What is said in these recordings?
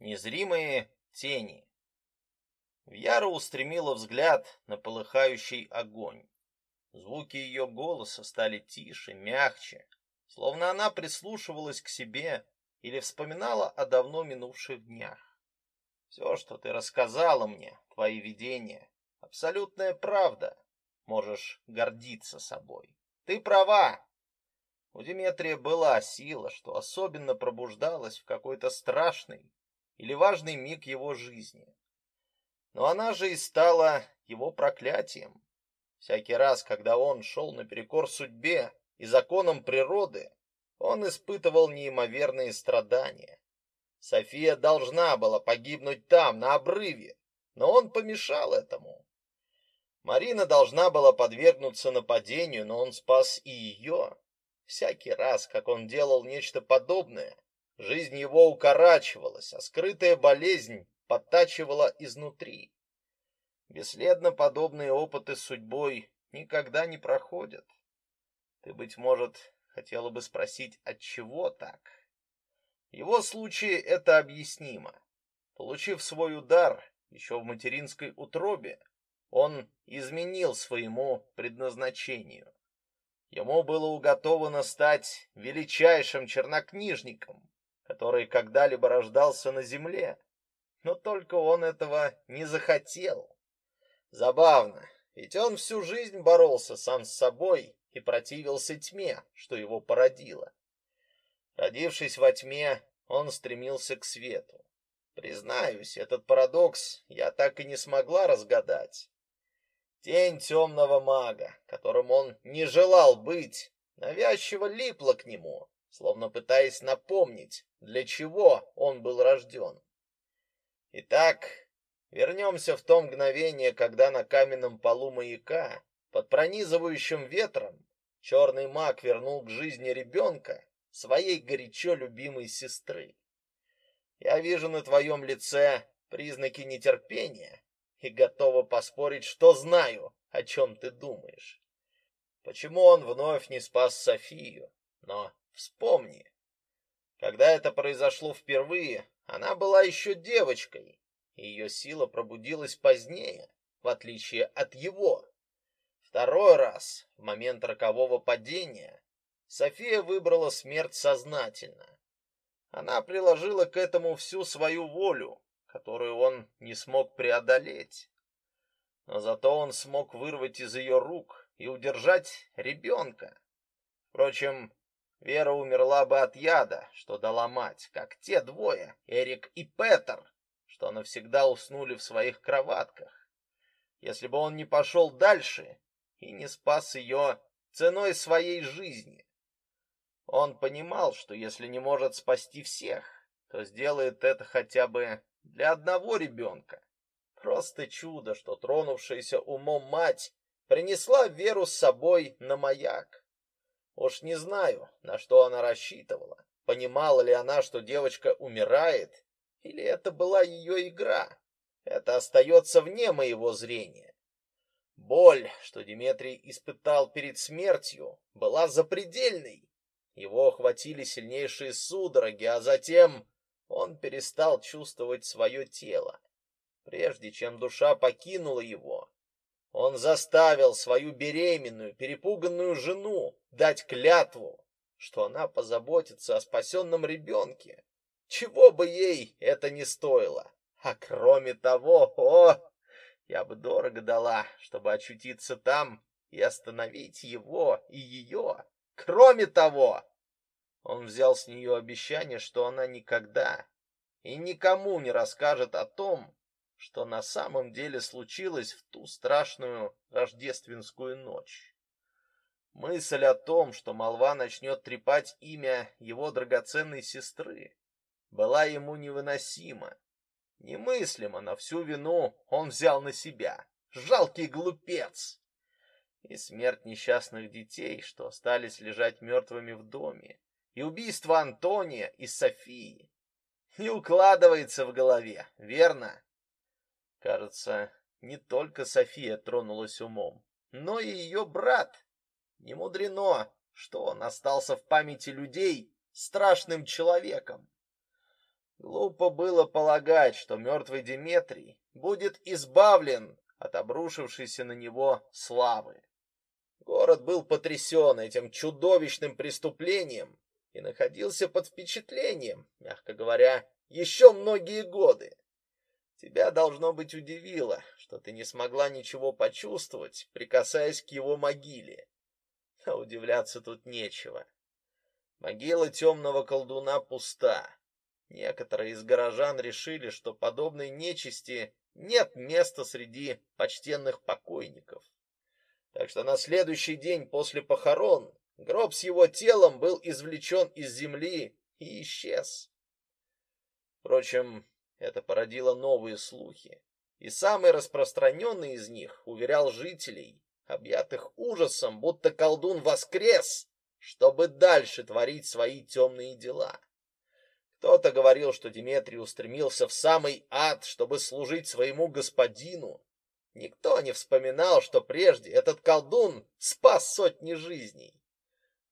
Незримые тени. Вяра устремила взгляд на полыхающий огонь. Звуки ее голоса стали тише, мягче, словно она прислушивалась к себе или вспоминала о давно минувших днях. Все, что ты рассказала мне, твои видения, абсолютная правда. Можешь гордиться собой. Ты права. У Диметрия была сила, что особенно пробуждалась в какой-то страшный или важный миг его жизни. Но она же и стала его проклятием. Всякий раз, когда он шел наперекор судьбе и законам природы, он испытывал неимоверные страдания. София должна была погибнуть там, на обрыве, но он помешал этому. Марина должна была подвергнуться нападению, но он спас и ее. Всякий раз, как он делал нечто подобное, жизнь его укорачивалась, а скрытая болезнь подтачивала изнутри. Бесследно подобные опыты с судьбой никогда не проходят. Ты, быть может, хотела бы спросить, от чего так? В его случае это объяснимо. Получив свой удар еще в материнской утробе, он изменил своему предназначению. Ему было уготовано стать величайшим чернокнижником, который когда-либо рождался на земле, но только он этого не захотел. Забавно, ведь он всю жизнь боролся сам с собой и противился тьме, что его породило. Родившись во тьме, он стремился к свету. Признаюсь, этот парадокс я так и не смогла разгадать. Тень темного мага, которым он не желал быть, навязчиво липла к нему, словно пытаясь напомнить, для чего он был рожден. Итак, вернемся в то мгновение, когда на каменном полу маяка, под пронизывающим ветром, черный маг вернул к жизни ребенка, своей горячо любимой сестры. Я вижу на твоем лице признаки нетерпения и готова поспорить, что знаю, о чем ты думаешь. Почему он вновь не спас Софию? Но вспомни, когда это произошло впервые, она была еще девочкой, и ее сила пробудилась позднее, в отличие от его. Второй раз, в момент рокового падения, София выбрала смерть сознательно. Она приложила к этому всю свою волю, которую он не смог преодолеть. Но зато он смог вырвать из ее рук и удержать ребенка. Впрочем, Вера умерла бы от яда, что дала мать, как те двое, Эрик и Петер, что навсегда уснули в своих кроватках. Если бы он не пошел дальше и не спас ее ценой своей жизни. Он понимал, что если не может спасти всех, то сделает это хотя бы для одного ребенка. Просто чудо, что тронувшаяся умом мать принесла Веру с собой на маяк. Уж не знаю, на что она рассчитывала. Понимала ли она, что девочка умирает, или это была ее игра? Это остается вне моего зрения. Боль, что Дмитрий испытал перед смертью, была запредельной. Его охватили сильнейшие судороги, а затем он перестал чувствовать свое тело. Прежде чем душа покинула его, он заставил свою беременную, перепуганную жену дать клятву, что она позаботится о спасенном ребенке, чего бы ей это ни стоило. А кроме того, о, я бы дорого дала, чтобы очутиться там и остановить его и ее. Кроме того, он взял с нее обещание, что она никогда и никому не расскажет о том, что на самом деле случилось в ту страшную рождественскую ночь. Мысль о том, что молва начнет трепать имя его драгоценной сестры, была ему невыносима. Немыслимо на всю вину он взял на себя. Жалкий глупец! И смерть несчастных детей, что остались лежать мертвыми в доме, и убийство Антония и Софии. Не укладывается в голове, верно? Кажется, не только София тронулась умом, но и ее брат. Не мудрено, что он остался в памяти людей страшным человеком. Глупо было полагать, что мертвый Деметрий будет избавлен от обрушившейся на него славы. Город был потрясен этим чудовищным преступлением и находился под впечатлением, мягко говоря, еще многие годы. Тебя, должно быть, удивило, что ты не смогла ничего почувствовать, прикасаясь к его могиле. А удивляться тут нечего. Могила темного колдуна пуста. Некоторые из горожан решили, что подобной нечисти нет места среди почтенных покойников. Так что на следующий день после похорон гроб с его телом был извлечен из земли и исчез. Впрочем, это породило новые слухи, и самый распространенный из них уверял жителей, объятых ужасом, будто колдун воскрес, чтобы дальше творить свои темные дела. Кто-то говорил, что Диметрий устремился в самый ад, чтобы служить своему господину. Никто не вспоминал, что прежде этот колдун спас сотни жизней.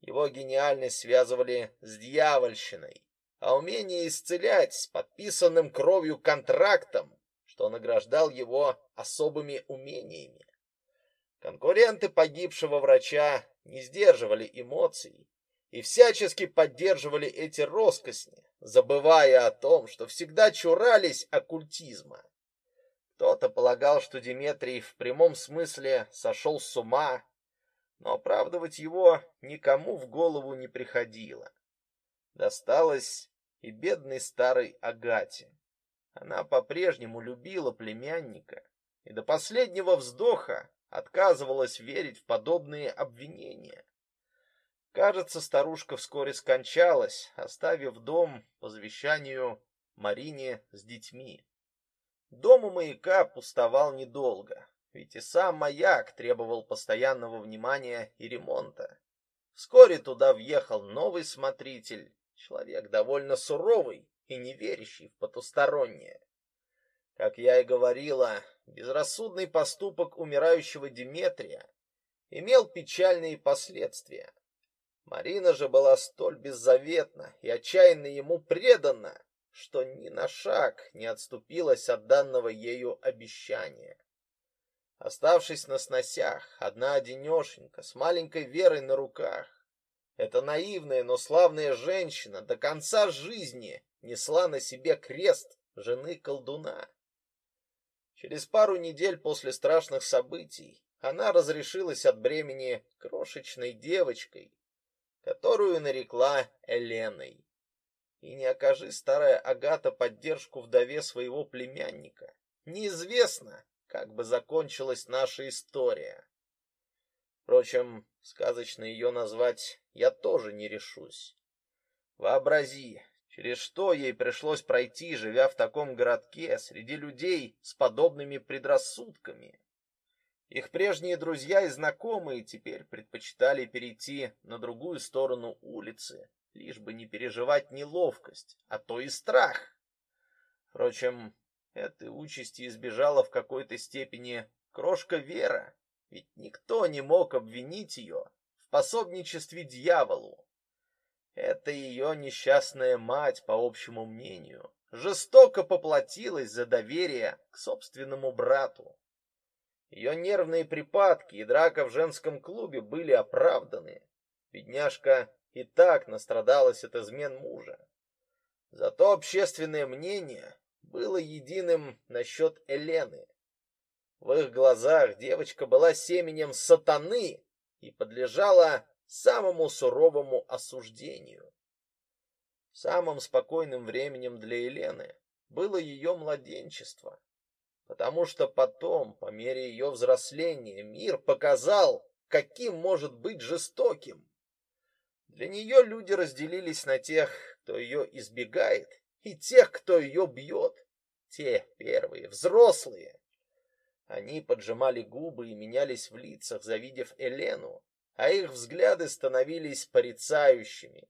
Его гениальность связывали с дьявольщиной, а умение исцелять с подписанным кровью контрактом, что награждал его особыми умениями. Конкуренты погибшего врача не сдерживали эмоций и всячески поддерживали эти роскосни, забывая о том, что всегда чурались оккультизма. Кто-то полагал, что Диметрий в прямом смысле сошел с ума, но оправдывать его никому в голову не приходило. Досталось и бедной старой Агате. Она по-прежнему любила племянника и до последнего вздоха отказывалась верить в подобные обвинения. Кажется, старушка вскоре скончалась, оставив дом по завещанию Марине с детьми. Дом у маяка пустовал недолго, ведь и сам маяк требовал постоянного внимания и ремонта. Вскоре туда въехал новый смотритель, человек довольно суровый и не верящий в потустороннее. Как я и говорила, безрассудный поступок умирающего Диметрия имел печальные последствия. Марина же была столь беззаветна и отчаянно ему предана, что ни на шаг не отступилась от данного ею обещания. Оставшись на сносях, одна одинешенька, с маленькой Верой на руках, эта наивная, но славная женщина до конца жизни несла на себе крест жены колдуна. Через пару недель после страшных событий она разрешилась от бремени крошечной девочкой, которую нарекла Еленой. И не окажи старая Агата поддержку вдове своего племянника, неизвестно, как бы закончилась наша история. Впрочем, сказочно ее назвать я тоже не решусь. Вообрази, через что ей пришлось пройти, живя в таком городке, среди людей с подобными предрассудками. Их прежние друзья и знакомые теперь предпочитали перейти на другую сторону улицы, лишь бы не переживать неловкость, а то и страх. Впрочем, этой участи избежала в какой-то степени крошка Вера, ведь никто не мог обвинить ее пособничестве дьяволу. Это ее несчастная мать, по общему мнению, жестоко поплатилась за доверие к собственному брату. Ее нервные припадки и драка в женском клубе были оправданы. Бедняжка и так настрадалась от измен мужа. Зато общественное мнение было единым насчет Елены. В их глазах девочка была семенем сатаны и подлежала самому суровому осуждению. Самым спокойным временем для Елены было ее младенчество потому что потом, по мере ее взросления, мир показал, каким может быть жестоким. Для нее люди разделились на тех, кто ее избегает, и тех, кто ее бьет. Те первые, взрослые. Они поджимали губы и менялись в лицах, завидев Елену, а их взгляды становились порицающими.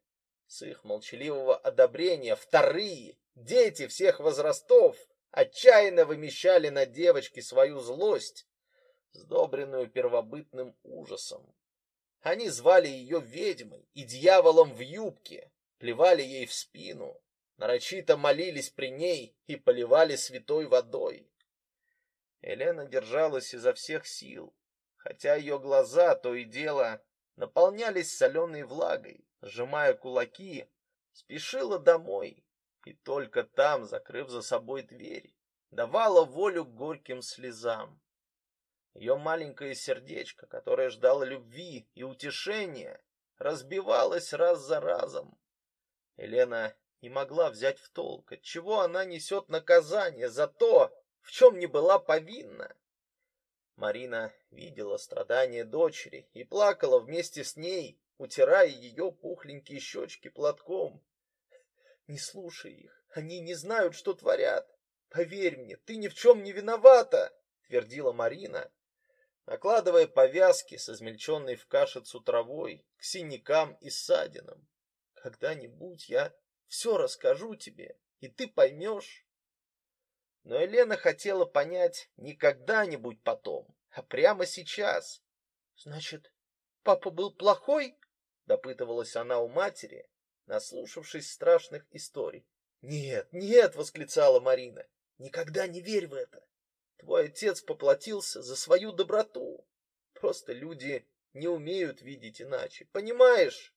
С их молчаливого одобрения вторые, дети всех возрастов, отчаянно вымещали на девочке свою злость, сдобренную первобытным ужасом. Они звали ее ведьмой и дьяволом в юбке, плевали ей в спину, нарочито молились при ней и поливали святой водой. Елена держалась изо всех сил, хотя ее глаза то и дело наполнялись соленой влагой, сжимая кулаки, спешила домой и только там, закрыв за собой дверь, давала волю горьким слезам. Ее маленькое сердечко, которое ждало любви и утешения, разбивалось раз за разом. Елена не могла взять в толк, от чего она несет наказание за то, в чем не была повинна. Марина видела страдания дочери и плакала вместе с ней, утирая ее пухленькие щечки платком. Не слушай их, они не знают, что творят. Поверь мне, ты ни в чем не виновата, твердила Марина, накладывая повязки с измельченной в кашицу травой к синякам и ссадинам. Когда-нибудь я все расскажу тебе, и ты поймешь. Но Елена хотела понять не когда-нибудь потом, а прямо сейчас. Значит, папа был плохой? допытывалась она у матери, наслушавшись страшных историй. Нет, нет, восклицала Марина. Никогда не верь в это. Твой отец поплатился за свою доброту. Просто люди не умеют видеть иначе. Понимаешь?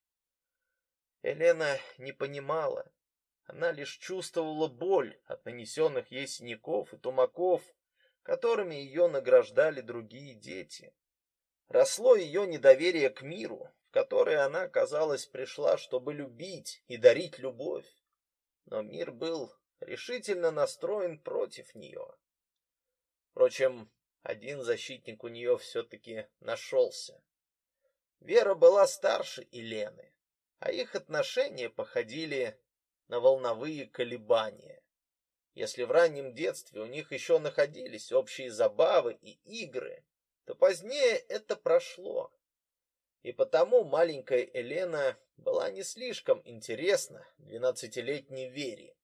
Елена не понимала. Она лишь чувствовала боль от нанесенных ей синяков и тумаков, которыми ее награждали другие дети. Росло ее недоверие к миру, в который она, казалось, пришла, чтобы любить и дарить любовь. Но мир был решительно настроен против нее. Впрочем, один защитник у нее все-таки нашелся. Вера была старше Елены, а их отношения походили на волновые колебания. Если в раннем детстве у них еще находились общие забавы и игры, то позднее это прошло. И потому маленькая Елена была не слишком интересна двенадцатилетней Вере,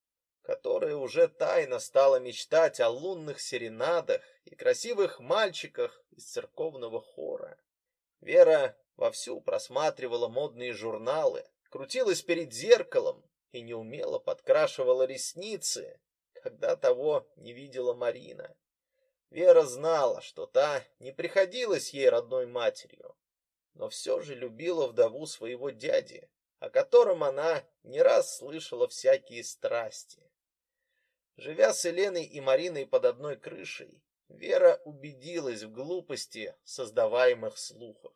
которая уже тайно стала мечтать о лунных серенадах и красивых мальчиках из церковного хора. Вера вовсю просматривала модные журналы, крутилась перед зеркалом и неумело подкрашивала ресницы, когда того не видела Марина. Вера знала, что та не приходилась ей родной матерью, но все же любила вдову своего дяди, о котором она не раз слышала всякие страсти. Живя с Еленой и Мариной под одной крышей, Вера убедилась в глупости создаваемых слухов.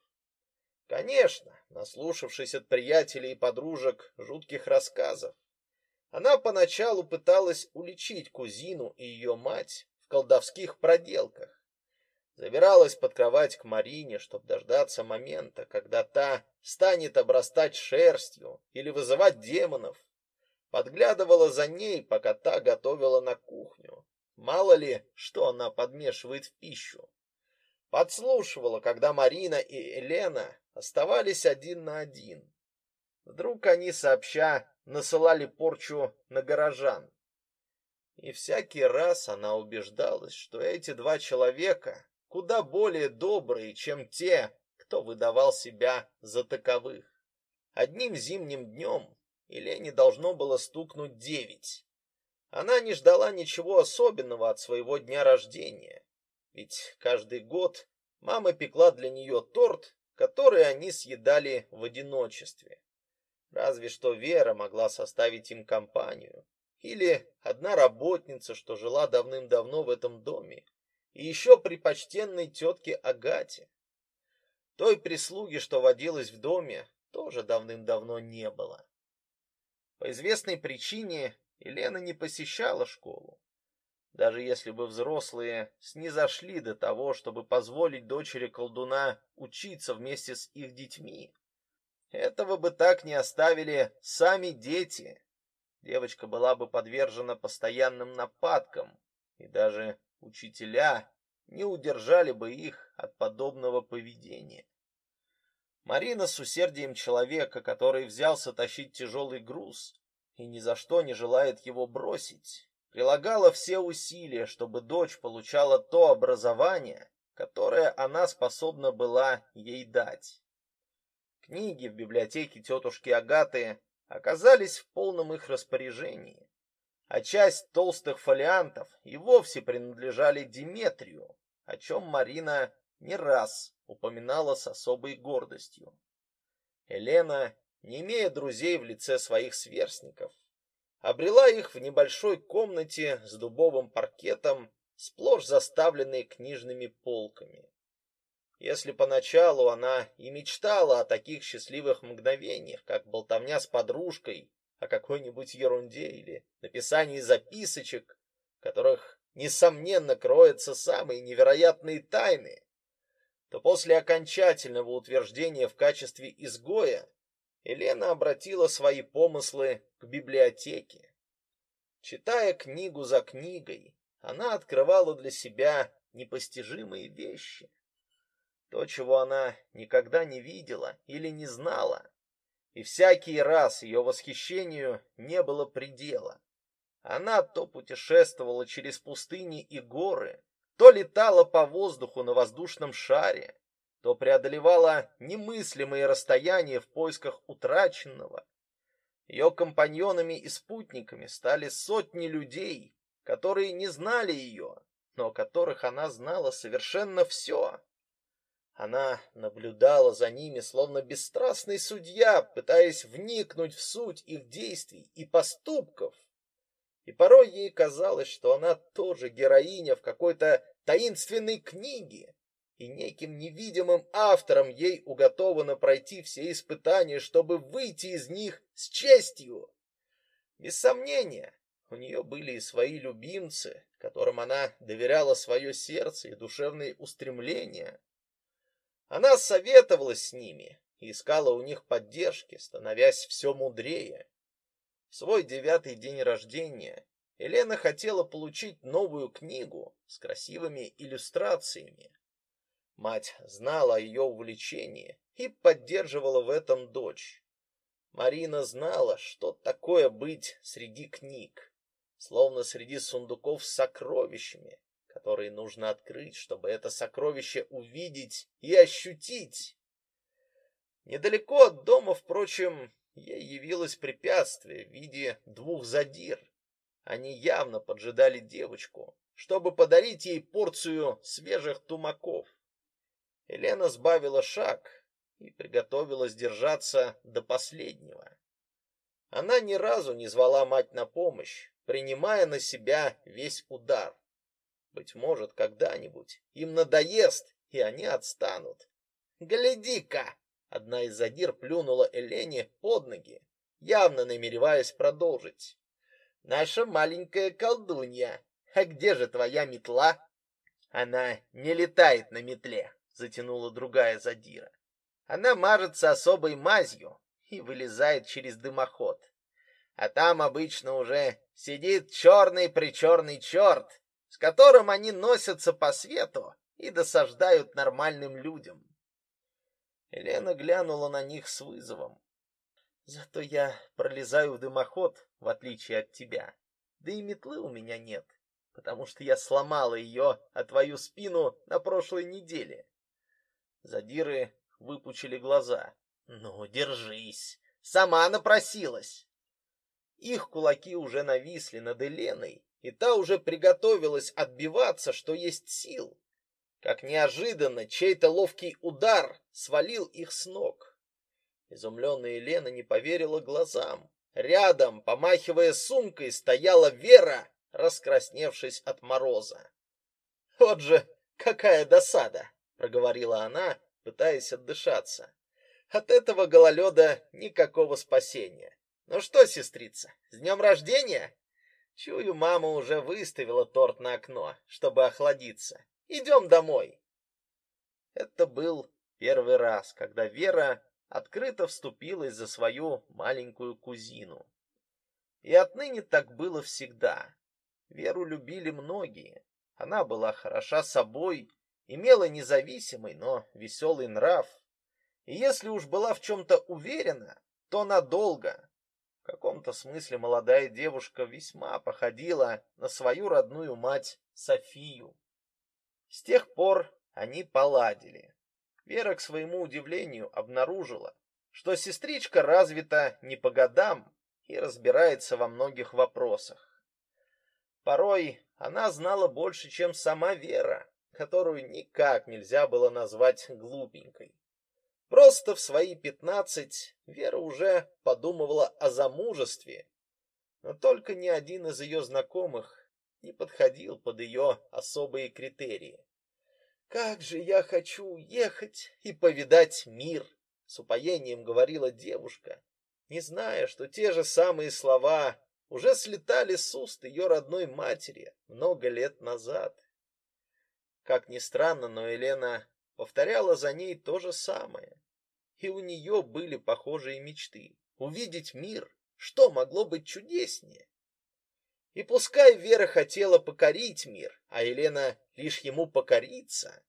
Конечно, наслушавшись от приятелей и подружек жутких рассказов, она поначалу пыталась уличить кузину и ее мать в колдовских проделках. Забиралась под кровать к Марине, чтобы дождаться момента, когда та станет обрастать шерстью или вызывать демонов. Подглядывала за ней, пока та готовила на кухню. Мало ли, что она подмешивает в пищу. Подслушивала, когда Марина и Елена оставались один на один. Вдруг они сообща насылали порчу на горожан. И всякий раз она убеждалась, что эти два человека куда более добрые, чем те, кто выдавал себя за таковых. Одним зимним днем Елене должно было стукнуть девять. Она не ждала ничего особенного от своего дня рождения, ведь каждый год мама пекла для нее торт которые они съедали в одиночестве. Разве что Вера могла составить им компанию. Или одна работница, что жила давным-давно в этом доме. И еще при почтенной тетке Агате. Той прислуги, что водилась в доме, тоже давным-давно не было. По известной причине Елена не посещала школу даже если бы взрослые снизошли до того, чтобы позволить дочери колдуна учиться вместе с их детьми. Этого бы так не оставили сами дети. Девочка была бы подвержена постоянным нападкам, и даже учителя не удержали бы их от подобного поведения. Марина с усердием человека, который взялся тащить тяжелый груз и ни за что не желает его бросить, прилагала все усилия, чтобы дочь получала то образование, которое она способна была ей дать. Книги в библиотеке тетушки Агаты оказались в полном их распоряжении, а часть толстых фолиантов и вовсе принадлежали Диметрию, о чем Марина не раз упоминала с особой гордостью. Елена, не имея друзей в лице своих сверстников, обрела их в небольшой комнате с дубовым паркетом, сплошь заставленной книжными полками. Если поначалу она и мечтала о таких счастливых мгновениях, как болтовня с подружкой о какой-нибудь ерунде или написании записочек, в которых, несомненно, кроются самые невероятные тайны, то после окончательного утверждения в качестве изгоя Елена обратила свои помыслы к библиотеке. Читая книгу за книгой, она открывала для себя непостижимые вещи. То, чего она никогда не видела или не знала. И всякий раз ее восхищению не было предела. Она то путешествовала через пустыни и горы, то летала по воздуху на воздушном шаре, то преодолевала немыслимые расстояния в поисках утраченного. Ее компаньонами и спутниками стали сотни людей, которые не знали ее, но о которых она знала совершенно все. Она наблюдала за ними, словно бесстрастный судья, пытаясь вникнуть в суть их действий и поступков. И порой ей казалось, что она тоже героиня в какой-то таинственной книге, и неким невидимым автором ей уготовано пройти все испытания, чтобы выйти из них с честью. Без сомнения, у нее были и свои любимцы, которым она доверяла свое сердце и душевные устремления. Она советовалась с ними и искала у них поддержки, становясь все мудрее. В свой девятый день рождения Елена хотела получить новую книгу с красивыми иллюстрациями. Мать знала о ее увлечении и поддерживала в этом дочь. Марина знала, что такое быть среди книг, словно среди сундуков с сокровищами, которые нужно открыть, чтобы это сокровище увидеть и ощутить. Недалеко от дома, впрочем, ей явилось препятствие в виде двух задир. Они явно поджидали девочку, чтобы подарить ей порцию свежих тумаков. Елена сбавила шаг и приготовилась держаться до последнего. Она ни разу не звала мать на помощь, принимая на себя весь удар. Быть может, когда-нибудь им надоест, и они отстанут. «Гляди-ка!» Одна из задир плюнула Элене под ноги, явно намереваясь продолжить. «Наша маленькая колдунья, а где же твоя метла?» «Она не летает на метле», — затянула другая задира. «Она мажется особой мазью и вылезает через дымоход. А там обычно уже сидит черный-причерный черт, с которым они носятся по свету и досаждают нормальным людям. Елена глянула на них с вызовом. Зато я пролезаю в дымоход, в отличие от тебя. Да и метлы у меня нет, потому что я сломала ее о твою спину на прошлой неделе. Задиры выпучили глаза. Ну, держись. Сама напросилась. Их кулаки уже нависли над Еленой, и та уже приготовилась отбиваться, что есть сил. Как неожиданно чей-то ловкий удар свалил их с ног. Изумленная Елена не поверила глазам. Рядом, помахивая сумкой, стояла Вера, раскрасневшись от мороза. «Вот же какая досада!» — проговорила она, пытаясь отдышаться. «От этого гололеда никакого спасения. Ну что, сестрица, с днем рождения?» Чую, мама уже выставила торт на окно, чтобы охладиться. Идем домой. Это был первый раз, когда Вера открыто вступилась за свою маленькую кузину. И отныне так было всегда. Веру любили многие. Она была хороша собой, имела независимый, но веселый нрав. И если уж была в чем-то уверена, то надолго, в каком-то смысле молодая девушка весьма походила на свою родную мать Софию. С тех пор они поладили. Вера, к своему удивлению, обнаружила, что сестричка развита не по годам и разбирается во многих вопросах. Порой она знала больше, чем сама Вера, которую никак нельзя было назвать глупенькой. Просто в свои пятнадцать Вера уже подумывала о замужестве, но только ни один из ее знакомых не подходил под ее особые критерии. Как же я хочу уехать и повидать мир, с упоением говорила девушка, не зная, что те же самые слова уже слетали с уст ее родной матери много лет назад. Как ни странно, но Елена повторяла за ней то же самое. И у нее были похожие мечты. Увидеть мир, что могло быть чудеснее? И пускай Вера хотела покорить мир, а Елена лишь ему покориться,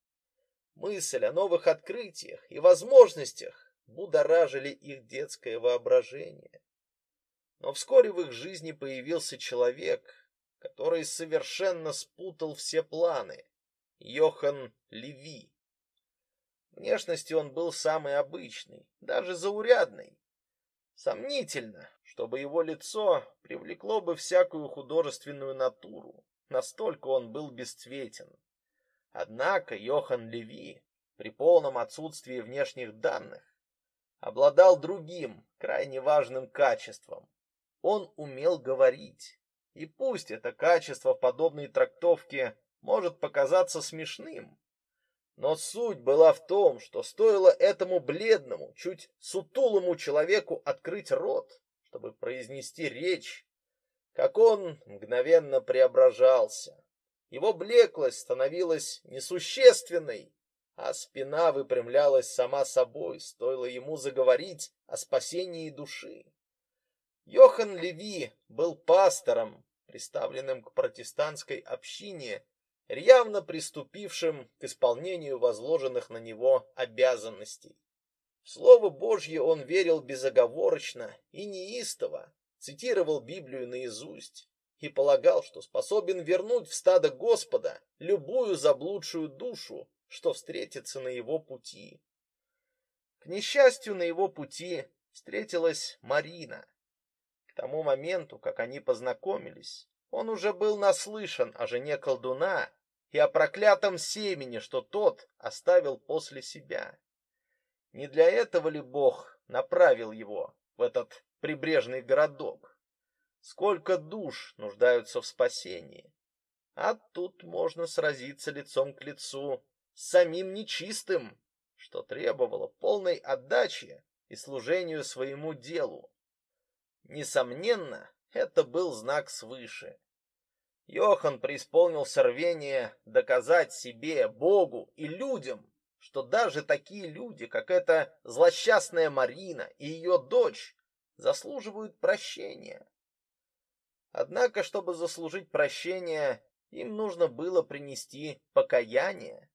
мысль о новых открытиях и возможностях будоражили их детское воображение. Но вскоре в их жизни появился человек, который совершенно спутал все планы. Йохан Леви. Внешностью он был самый обычный, даже заурядный. Сомнительно, чтобы его лицо привлекло бы всякую художественную натуру. Настолько он был бесцветен. Однако Йохан Леви при полном отсутствии внешних данных обладал другим, крайне важным качеством. Он умел говорить. И пусть это качество в подобной трактовке может показаться смешным. Но суть была в том, что стоило этому бледному, чуть сутулому человеку открыть рот, чтобы произнести речь, как он мгновенно преображался. Его блеклость становилась несущественной, а спина выпрямлялась сама собой, стоило ему заговорить о спасении души. Йохан Леви был пастором, приставленным к протестантской общине явно приступившим к исполнению возложенных на него обязанностей. В Слово Божье он верил безоговорочно и неистово, цитировал Библию наизусть и полагал, что способен вернуть в стадо Господа любую заблудшую душу, что встретится на его пути. К несчастью, на его пути встретилась Марина. К тому моменту, как они познакомились, он уже был наслышан о жене колдуна и о проклятом семени, что тот оставил после себя. Не для этого ли Бог направил его в этот прибрежный городок? Сколько душ нуждаются в спасении? А тут можно сразиться лицом к лицу с самим нечистым, что требовало полной отдачи и служению своему делу. Несомненно, это был знак свыше. Йохан преисполнился рвения доказать себе, Богу и людям, что даже такие люди, как эта злосчастная Марина и ее дочь, заслуживают прощения. Однако, чтобы заслужить прощение, им нужно было принести покаяние.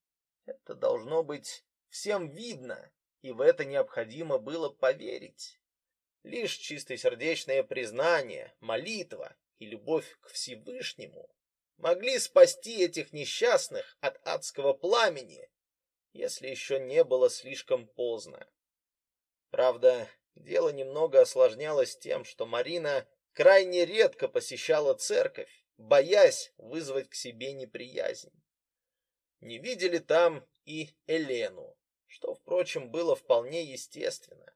Это должно быть всем видно, и в это необходимо было поверить. Лишь чистосердечное признание, молитва и любовь к Всевышнему могли спасти этих несчастных от адского пламени, если еще не было слишком поздно. Правда, дело немного осложнялось тем, что Марина крайне редко посещала церковь, боясь вызвать к себе неприязнь. Не видели там и Елену, что, впрочем, было вполне естественно.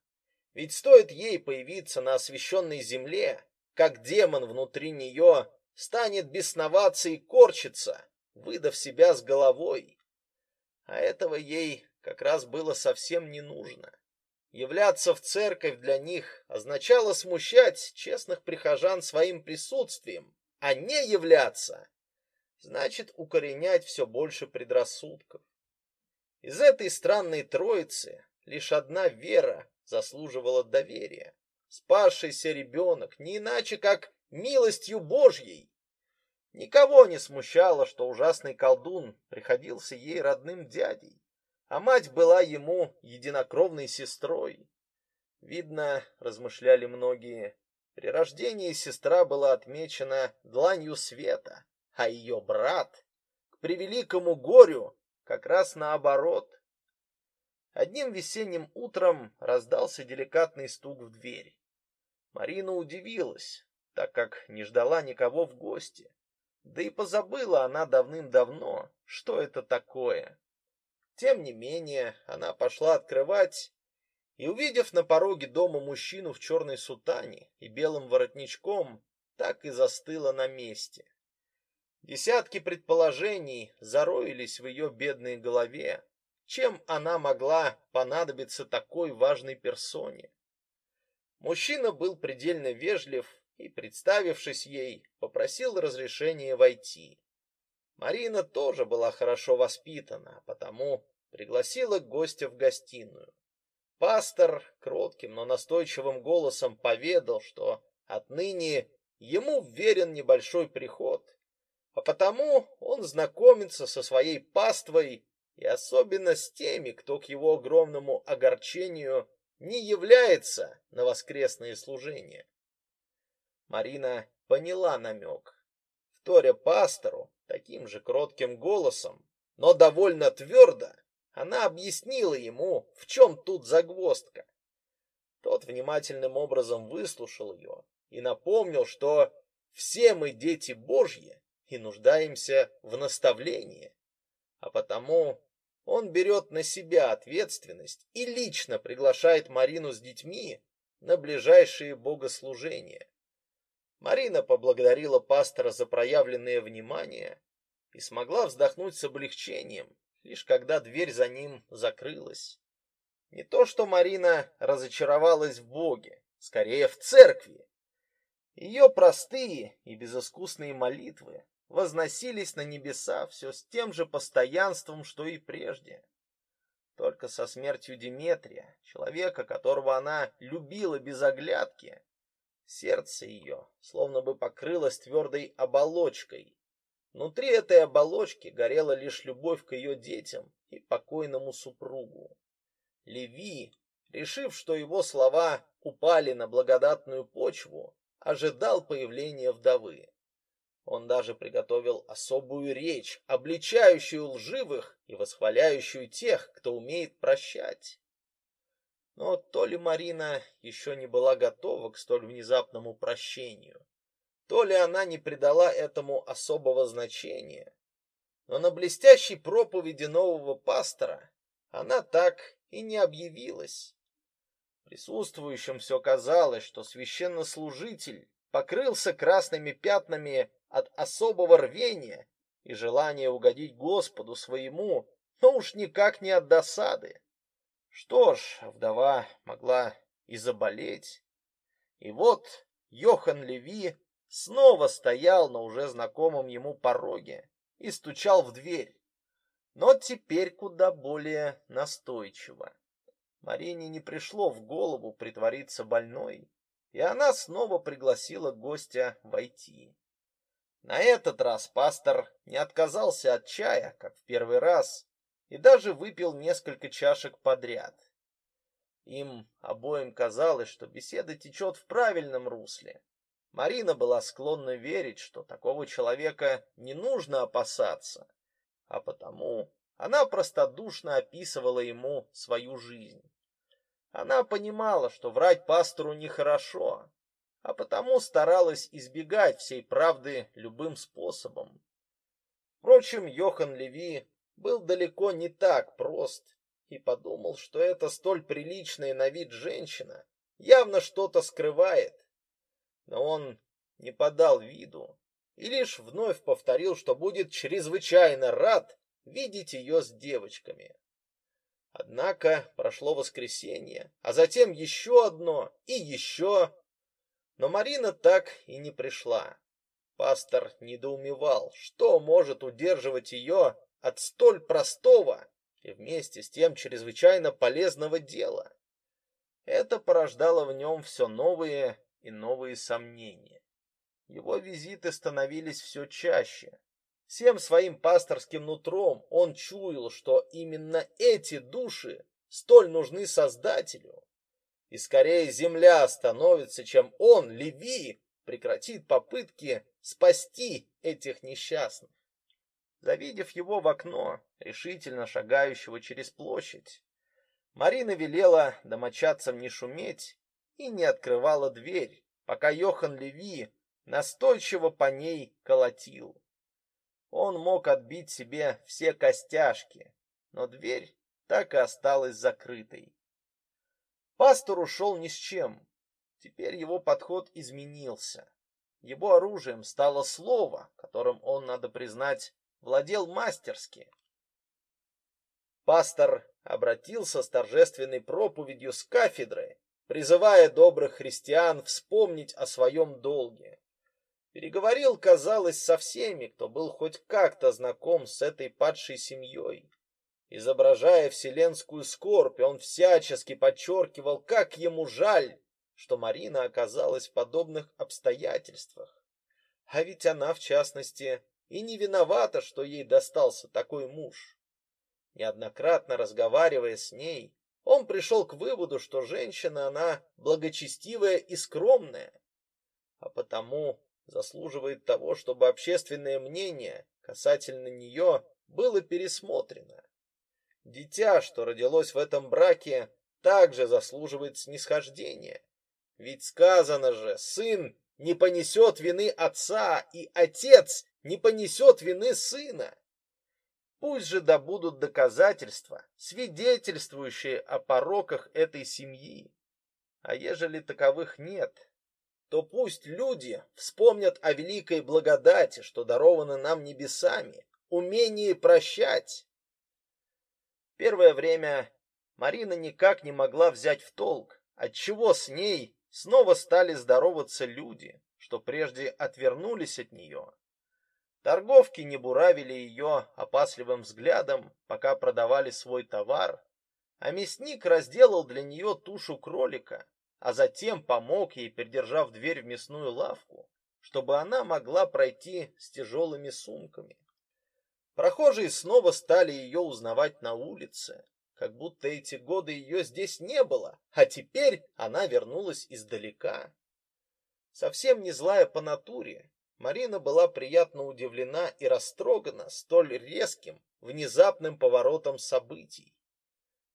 Ведь стоит ей появиться на освященной земле, как демон внутри нее станет бесноваться и корчиться, выдав себя с головой. А этого ей как раз было совсем не нужно. Являться в церковь для них означало смущать честных прихожан своим присутствием, а не являться значит укоренять все больше предрассудков. Из этой странной троицы лишь одна вера заслуживала доверия спасшийся ребенок, не иначе как милостью Божьей. Никого не смущало, что ужасный колдун приходился ей родным дядей, а мать была ему единокровной сестрой. Видно, размышляли многие, при рождении сестра была отмечена дланью света, а ее брат, к превеликому горю, как раз наоборот. Одним весенним утром раздался деликатный стук в дверь. Марина удивилась, так как не ждала никого в гости. да и позабыла она давным-давно, что это такое. Тем не менее, она пошла открывать и, увидев на пороге дома мужчину в черной сутане и белым воротничком, так и застыла на месте. Десятки предположений зароились в ее бедной голове, чем она могла понадобиться такой важной персоне. Мужчина был предельно вежлив и, представившись ей, попросил разрешения войти. Марина тоже была хорошо воспитана, а потому пригласила гостя в гостиную. Пастор кротким, но настойчивым голосом поведал, что отныне ему верен небольшой приход, а потому он знакомится со своей паствой и особенно с теми, кто к его огромному огорчению не является на воскресные служения. Марина поняла намек. Вторя пастору таким же кротким голосом, но довольно твердо, она объяснила ему, в чем тут загвоздка. Тот внимательным образом выслушал ее и напомнил, что все мы дети Божьи и нуждаемся в наставлении, а потому он берет на себя ответственность и лично приглашает Марину с детьми на ближайшие богослужения. Марина поблагодарила пастора за проявленное внимание и смогла вздохнуть с облегчением, лишь когда дверь за ним закрылась. Не то, что Марина разочаровалась в Боге, скорее в церкви. Ее простые и безыскусные молитвы возносились на небеса все с тем же постоянством, что и прежде. Только со смертью Деметрия, человека, которого она любила без оглядки, сердце ее словно бы покрылось твердой оболочкой. Внутри этой оболочки горела лишь любовь к ее детям и покойному супругу. Леви, решив, что его слова упали на благодатную почву, ожидал появления вдовы. Он даже приготовил особую речь, обличающую лживых и восхваляющую тех, кто умеет прощать. Но то ли Марина еще не была готова к столь внезапному прощению, то ли она не придала этому особого значения. Но на блестящей проповеди нового пастора она так и не объявилась. Присутствующим все казалось, что священнослужитель покрылся красными пятнами от особого рвения и желания угодить Господу своему, но уж никак не от досады. Что ж, вдова могла и заболеть. И вот Йохан Леви снова стоял на уже знакомом ему пороге и стучал в дверь, но теперь куда более настойчиво. Марине не пришло в голову притвориться больной, и она снова пригласила гостя войти. На этот раз пастор не отказался от чая, как в первый раз, и даже выпил несколько чашек подряд. Им обоим казалось, что беседа течет в правильном русле. Марина была склонна верить, что такого человека не нужно опасаться, а потому она простодушно описывала ему свою жизнь. Она понимала, что врать пастору нехорошо, а потому старалась избегать всей правды любым способом. Впрочем, Йохан Леви был далеко не так прост и подумал, что эта столь приличная на вид женщина явно что-то скрывает. Но он не подал виду и лишь вновь повторил, что будет чрезвычайно рад видеть ее с девочками. Однако прошло воскресенье, а затем еще одно и еще но Марина так и не пришла. Пастор недоумевал, что может удерживать ее от столь простого и вместе с тем чрезвычайно полезного дела. Это порождало в нем все новые и новые сомнения. Его визиты становились все чаще. Всем своим пасторским нутром он чуял, что именно эти души столь нужны Создателю, и скорее земля остановится, чем он, Леви, прекратит попытки спасти этих несчастных. Завидев его в окно, решительно шагающего через площадь, Марина велела домочадцам не шуметь и не открывала дверь, пока Йохан Леви настойчиво по ней колотил. он мог отбить себе все костяшки, но дверь так и осталась закрытой. Пастор ушел ни с чем. Теперь его подход изменился. Его оружием стало слово, которым он, надо признать, владел мастерски. Пастор обратился с торжественной проповедью с кафедры, призывая добрых христиан вспомнить о своем долге. Переговорил, казалось, со всеми, кто был хоть как-то знаком с этой падшей семьей. Изображая вселенскую скорбь, он всячески подчеркивал, как ему жаль, что Марина оказалась в подобных обстоятельствах. А ведь она, в частности, и не виновата, что ей достался такой муж. Неоднократно разговаривая с ней, он пришел к выводу, что женщина она благочестивая и скромная, а потому заслуживает того, чтобы общественное мнение касательно нее было пересмотрено. Дитя, что родилось в этом браке, также заслуживает снисхождения. Ведь сказано же, сын не понесет вины отца, и отец не понесет вины сына. Пусть же добудут доказательства, свидетельствующие о пороках этой семьи. А ежели таковых нет, то пусть люди вспомнят о великой благодати, что даровано нам небесами, умении прощать. Первое время Марина никак не могла взять в толк, отчего с ней снова стали здороваться люди, что прежде отвернулись от нее. Торговки не буравили ее опасливым взглядом, пока продавали свой товар, а мясник разделал для нее тушу кролика, а затем помог ей, придержав дверь в мясную лавку, чтобы она могла пройти с тяжелыми сумками. Прохожие снова стали ее узнавать на улице, как будто эти годы ее здесь не было, а теперь она вернулась издалека. Совсем не злая по натуре, Марина была приятно удивлена и растрогана столь резким, внезапным поворотом событий.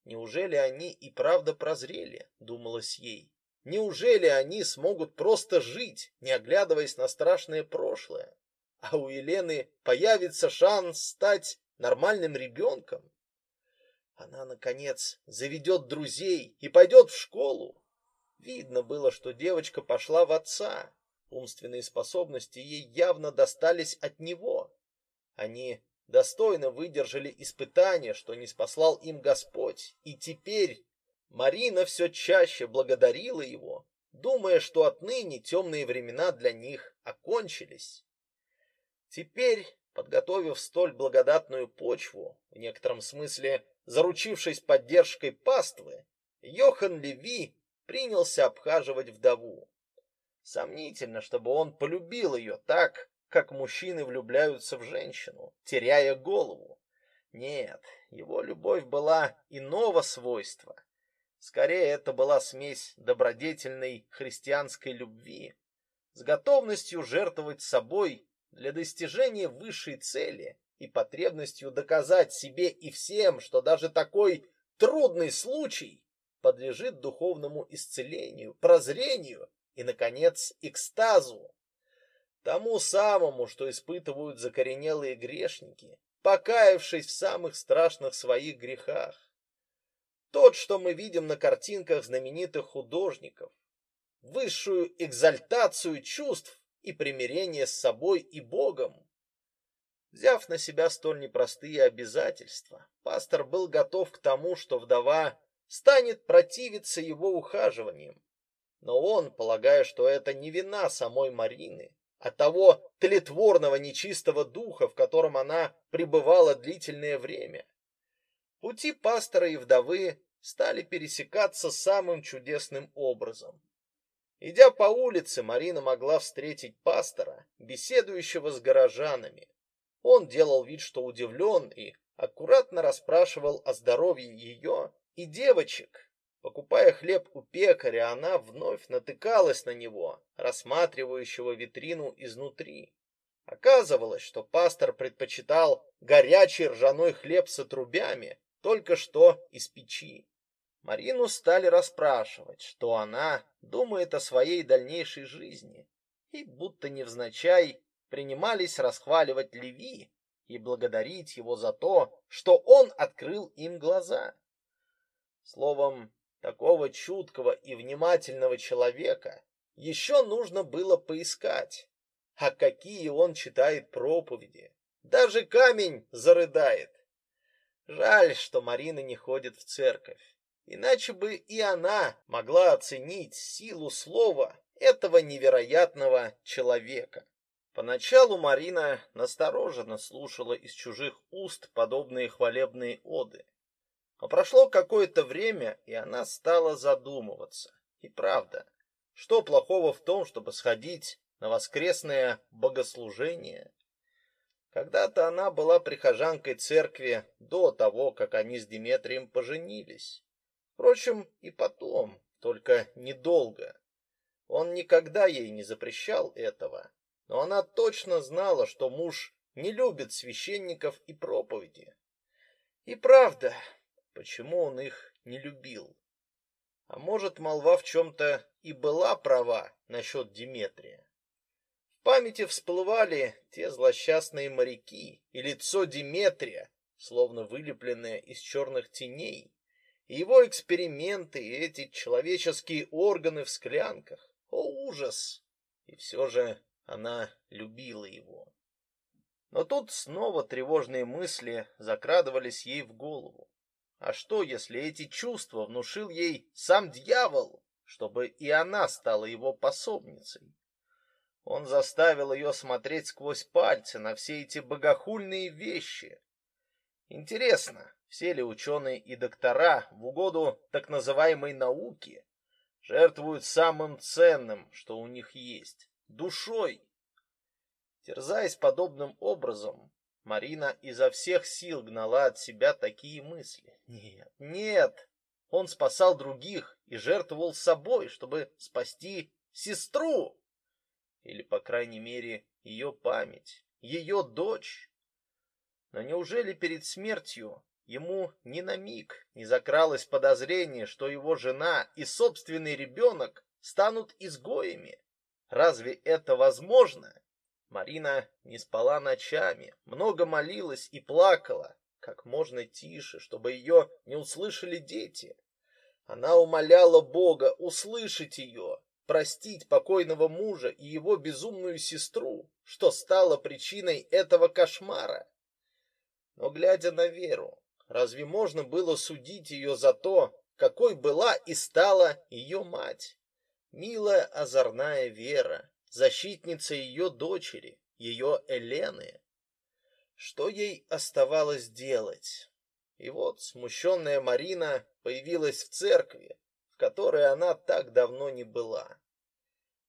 Неужели они и правда прозрели, думалось ей. Неужели они смогут просто жить, не оглядываясь на страшное прошлое? А у Елены появится шанс стать нормальным ребенком. Она, наконец, заведет друзей и пойдет в школу. Видно было, что девочка пошла в отца, Умственные способности ей явно достались от него. Они достойно выдержали испытание, что не спаслал им Господь, и теперь Марина все чаще благодарила его, думая, что отныне темные времена для них окончились. Теперь, подготовив столь благодатную почву, в некотором смысле заручившись поддержкой паствы, Йохан Леви принялся обхаживать вдову. Сомнительно, чтобы он полюбил ее так, как мужчины влюбляются в женщину, теряя голову. Нет, его любовь была иного свойства. Скорее, это была смесь добродетельной христианской любви с готовностью жертвовать собой для достижения высшей цели и потребностью доказать себе и всем, что даже такой трудный случай подлежит духовному исцелению, прозрению и, наконец, экстазу, тому самому, что испытывают закоренелые грешники, покаявшись в самых страшных своих грехах. Тот, что мы видим на картинках знаменитых художников, высшую экзальтацию чувств и примирение с собой и Богом. Взяв на себя столь непростые обязательства, пастор был готов к тому, что вдова станет противиться его ухаживаниям, но он, полагая, что это не вина самой Марины, а того тлетворного нечистого духа, в котором она пребывала длительное время. Пути пастора и вдовы стали пересекаться самым чудесным образом. Идя по улице, Марина могла встретить пастора, беседующего с горожанами. Он делал вид, что удивлен, и аккуратно расспрашивал о здоровье ее и девочек, Покупая хлеб у пекаря, она вновь натыкалась на него, рассматривающего витрину изнутри. Оказывалось, что пастор предпочитал горячий ржаной хлеб с отрубями, только что из печи. Марину стали расспрашивать, что она думает о своей дальнейшей жизни, и будто невзначай принимались расхваливать Леви, и благодарить его за то, что он открыл им глаза. Словом, такого чуткого и внимательного человека еще нужно было поискать. А какие он читает проповеди! Даже камень зарыдает. Жаль, что Марина не ходит в церковь. Иначе бы и она могла оценить силу слова этого невероятного человека. Поначалу Марина настороженно слушала из чужих уст подобные хвалебные оды. Но прошло какое-то время, и она стала задумываться. И правда, что плохого в том, чтобы сходить на воскресное богослужение? Когда-то она была прихожанкой церкви до того, как они с Диметрием поженились. Впрочем, и потом, только недолго. Он никогда ей не запрещал этого, но она точно знала, что муж не любит священников и проповеди. И правда, почему он их не любил? А может, молва в чем-то и была права насчет Диметрия? В памяти всплывали те злосчастные моряки и лицо Диметрия, словно вылепленное из черных теней, его эксперименты и эти человеческие органы в склянках. О, ужас! И все же она любила его. Но тут снова тревожные мысли закрадывались ей в голову. А что, если эти чувства внушил ей сам дьявол, чтобы и она стала его пособницей? Он заставил ее смотреть сквозь пальцы на все эти богохульные вещи. Интересно, все ли ученые и доктора в угоду так называемой науки жертвуют самым ценным, что у них есть душой. Терзаясь подобным образом, Марина изо всех сил гнала от себя такие мысли. Нет, нет, он спасал других и жертвовал собой, чтобы спасти сестру. Или, по крайней мере, ее память, ее дочь. Но неужели перед смертью Ему ни на миг не закралось подозрение, что его жена и собственный ребенок станут изгоями. Разве это возможно? Марина не спала ночами, много молилась и плакала, как можно тише, чтобы ее не услышали дети. Она умоляла Бога услышать ее, простить покойного мужа и его безумную сестру, что стало причиной этого кошмара. Но глядя на Веру, Разве можно было судить ее за то, какой была и стала ее мать? Милая озорная Вера, защитница ее дочери, ее Елены. Что ей оставалось делать? И вот смущенная Марина появилась в церкви, в которой она так давно не была.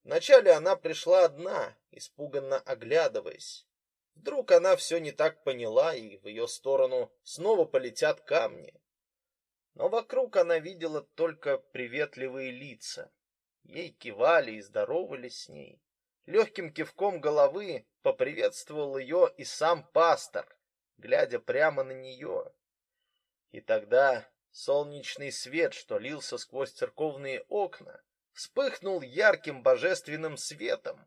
Вначале она пришла одна, испуганно оглядываясь. Вдруг она все не так поняла, и в ее сторону снова полетят камни. Но вокруг она видела только приветливые лица. Ей кивали и здоровались с ней. Легким кивком головы поприветствовал ее и сам пастор, глядя прямо на нее. И тогда солнечный свет, что лился сквозь церковные окна, вспыхнул ярким божественным светом,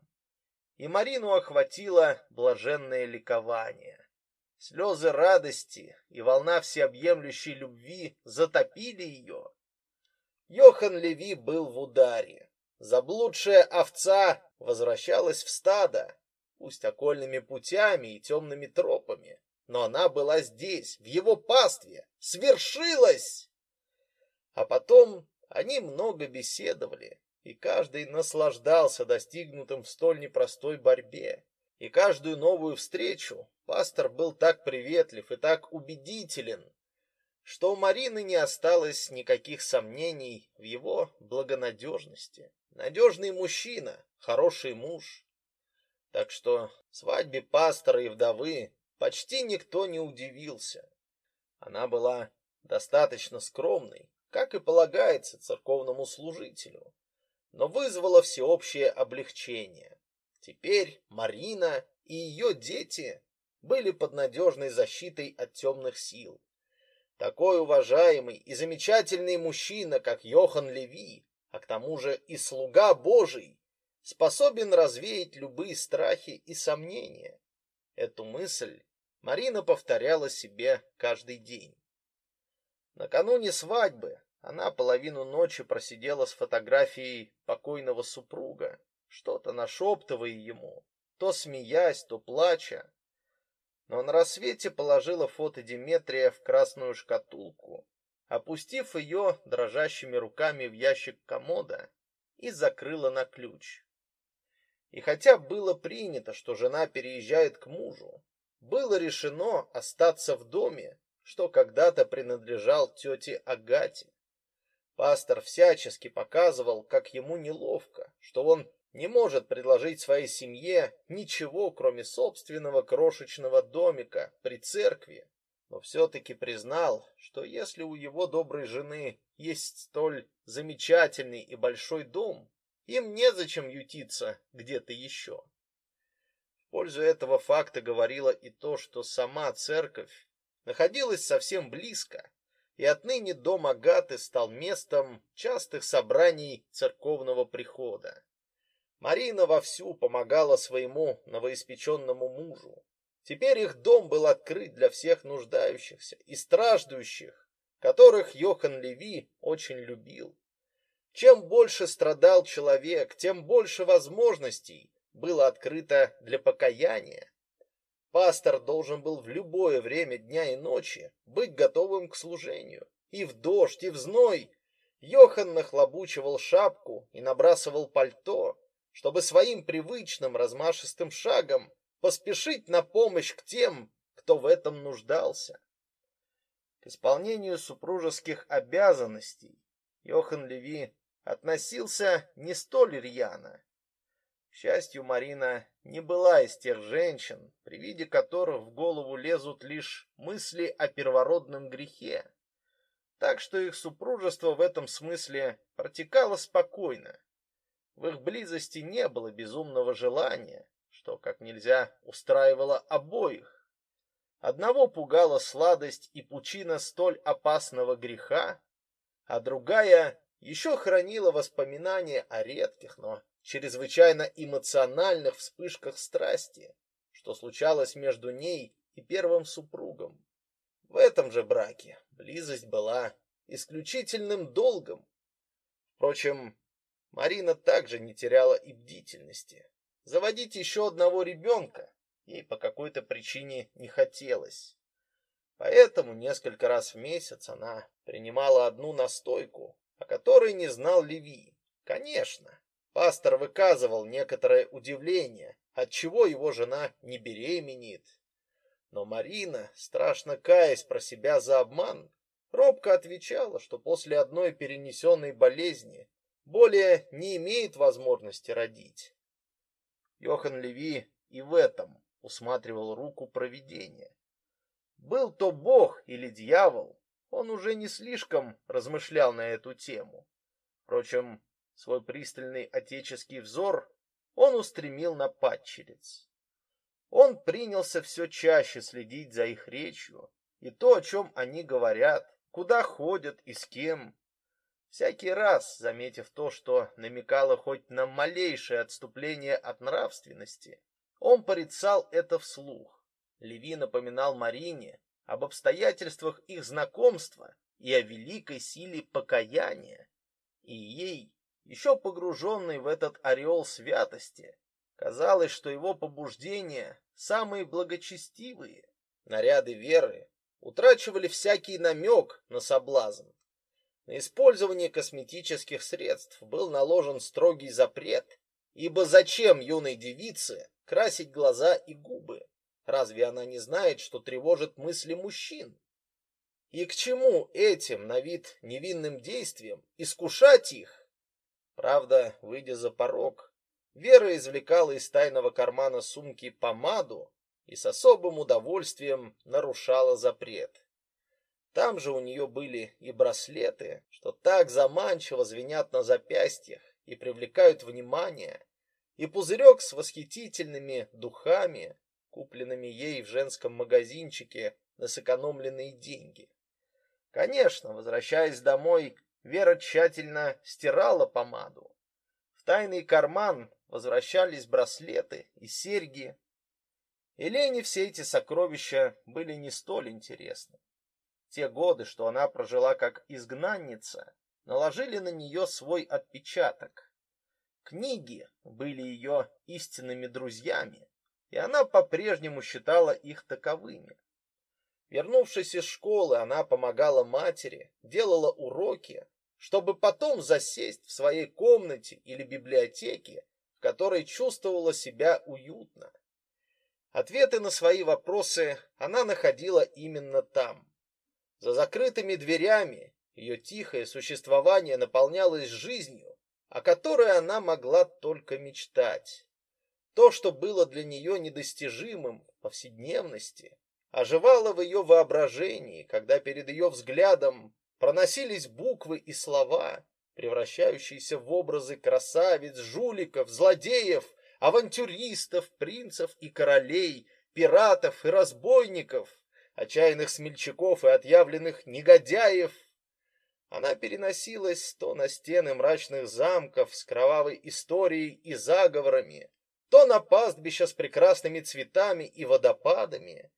и Марину охватило блаженное ликование. Слезы радости и волна всеобъемлющей любви затопили ее. Йохан Леви был в ударе. Заблудшая овца возвращалась в стадо, пусть окольными путями и темными тропами, но она была здесь, в его пастве, свершилась! А потом они много беседовали, и каждый наслаждался достигнутым в столь непростой борьбе. И каждую новую встречу пастор был так приветлив и так убедителен, что у Марины не осталось никаких сомнений в его благонадежности. Надежный мужчина, хороший муж. Так что свадьбе пастора и вдовы почти никто не удивился. Она была достаточно скромной, как и полагается церковному служителю но вызвало всеобщее облегчение. Теперь Марина и ее дети были под надежной защитой от темных сил. Такой уважаемый и замечательный мужчина, как Йохан Леви, а к тому же и слуга Божий, способен развеять любые страхи и сомнения. Эту мысль Марина повторяла себе каждый день. Накануне свадьбы она половину ночи просидела с фотографией покойного супруга, что-то нашептывая ему, то смеясь, то плача. Но на рассвете положила фото Диметрия в красную шкатулку, опустив ее дрожащими руками в ящик комода и закрыла на ключ. И хотя было принято, что жена переезжает к мужу, было решено остаться в доме, что когда-то принадлежал тете Агате. Пастор всячески показывал, как ему неловко, что он не может предложить своей семье ничего, кроме собственного крошечного домика при церкви, но все-таки признал, что если у его доброй жены есть столь замечательный и большой дом, им незачем ютиться где-то еще. В пользу этого факта говорило и то, что сама церковь находилась совсем близко, и отныне дом Агаты стал местом частых собраний церковного прихода. Марина вовсю помогала своему новоиспеченному мужу. Теперь их дом был открыт для всех нуждающихся и страждущих, которых Йохан Леви очень любил. Чем больше страдал человек, тем больше возможностей было открыто для покаяния. Пастор должен был в любое время дня и ночи быть готовым к служению. И в дождь, и в зной Йохан нахлобучивал шапку и набрасывал пальто, чтобы своим привычным размашистым шагом поспешить на помощь к тем, кто в этом нуждался. К исполнению супружеских обязанностей Йохан Леви относился не столь рьяно. К счастью, Марина не была из тех женщин, при виде которых в голову лезут лишь мысли о первородном грехе. Так что их супружество в этом смысле протекало спокойно. В их близости не было безумного желания, что как нельзя устраивало обоих. Одного пугала сладость и пучина столь опасного греха, а другая еще хранила воспоминания о редких, но чрезвычайно эмоциональных вспышках страсти, что случалось между ней и первым супругом. В этом же браке близость была исключительным долгом. Впрочем, Марина также не теряла и бдительности. Заводить еще одного ребенка ей по какой-то причине не хотелось. Поэтому несколько раз в месяц она принимала одну настойку, о которой не знал Леви. Конечно, пастор выказывал некоторое удивление, отчего его жена не беременеет. Но Марина, страшно каясь про себя за обман, робко отвечала, что после одной перенесенной болезни более не имеет возможности родить. Йохан Леви и в этом усматривал руку провидения. Был то бог или дьявол, он уже не слишком размышлял на эту тему. Впрочем, свой пристальный отеческий взор он устремил на падчериц. Он принялся все чаще следить за их речью и то, о чем они говорят, куда ходят и с кем. Всякий раз, заметив то, что намекало хоть на малейшее отступление от нравственности, он порицал это вслух. Леви напоминал Марине об обстоятельствах их знакомства и о великой силе покаяния. И ей, еще погруженной в этот ореол святости, казалось, что его побуждения самые благочестивые. Наряды веры утрачивали всякий намек на соблазн. На использование косметических средств был наложен строгий запрет, ибо зачем юной девице красить глаза и губы? Разве она не знает, что тревожит мысли мужчин? И к чему этим на вид невинным действиям искушать их? Правда, выйдя за порог, Вера извлекала из тайного кармана сумки помаду и с особым удовольствием нарушала запрет. Там же у нее были и браслеты, что так заманчиво звенят на запястьях и привлекают внимание, и пузырек с восхитительными духами, купленными ей в женском магазинчике на сэкономленные деньги. Конечно, возвращаясь домой, Вера тщательно стирала помаду. В тайный карман возвращались браслеты и серьги. Елене все эти сокровища были не столь интересны. Те годы, что она прожила как изгнанница, наложили на нее свой отпечаток. Книги были ее истинными друзьями, и она по-прежнему считала их таковыми. Вернувшись из школы, она помогала матери, делала уроки, чтобы потом засесть в своей комнате или библиотеке, в которой чувствовала себя уютно. Ответы на свои вопросы она находила именно там. За закрытыми дверями ее тихое существование наполнялось жизнью, о которой она могла только мечтать. То, что было для нее недостижимым в повседневности, оживало в ее воображении, когда перед ее взглядом проносились буквы и слова, превращающиеся в образы красавиц, жуликов, злодеев, авантюристов, принцев и королей, пиратов и разбойников, отчаянных смельчаков и отъявленных негодяев. Она переносилась то на стены мрачных замков с кровавой историей и заговорами, то на пастбища с прекрасными цветами и водопадами,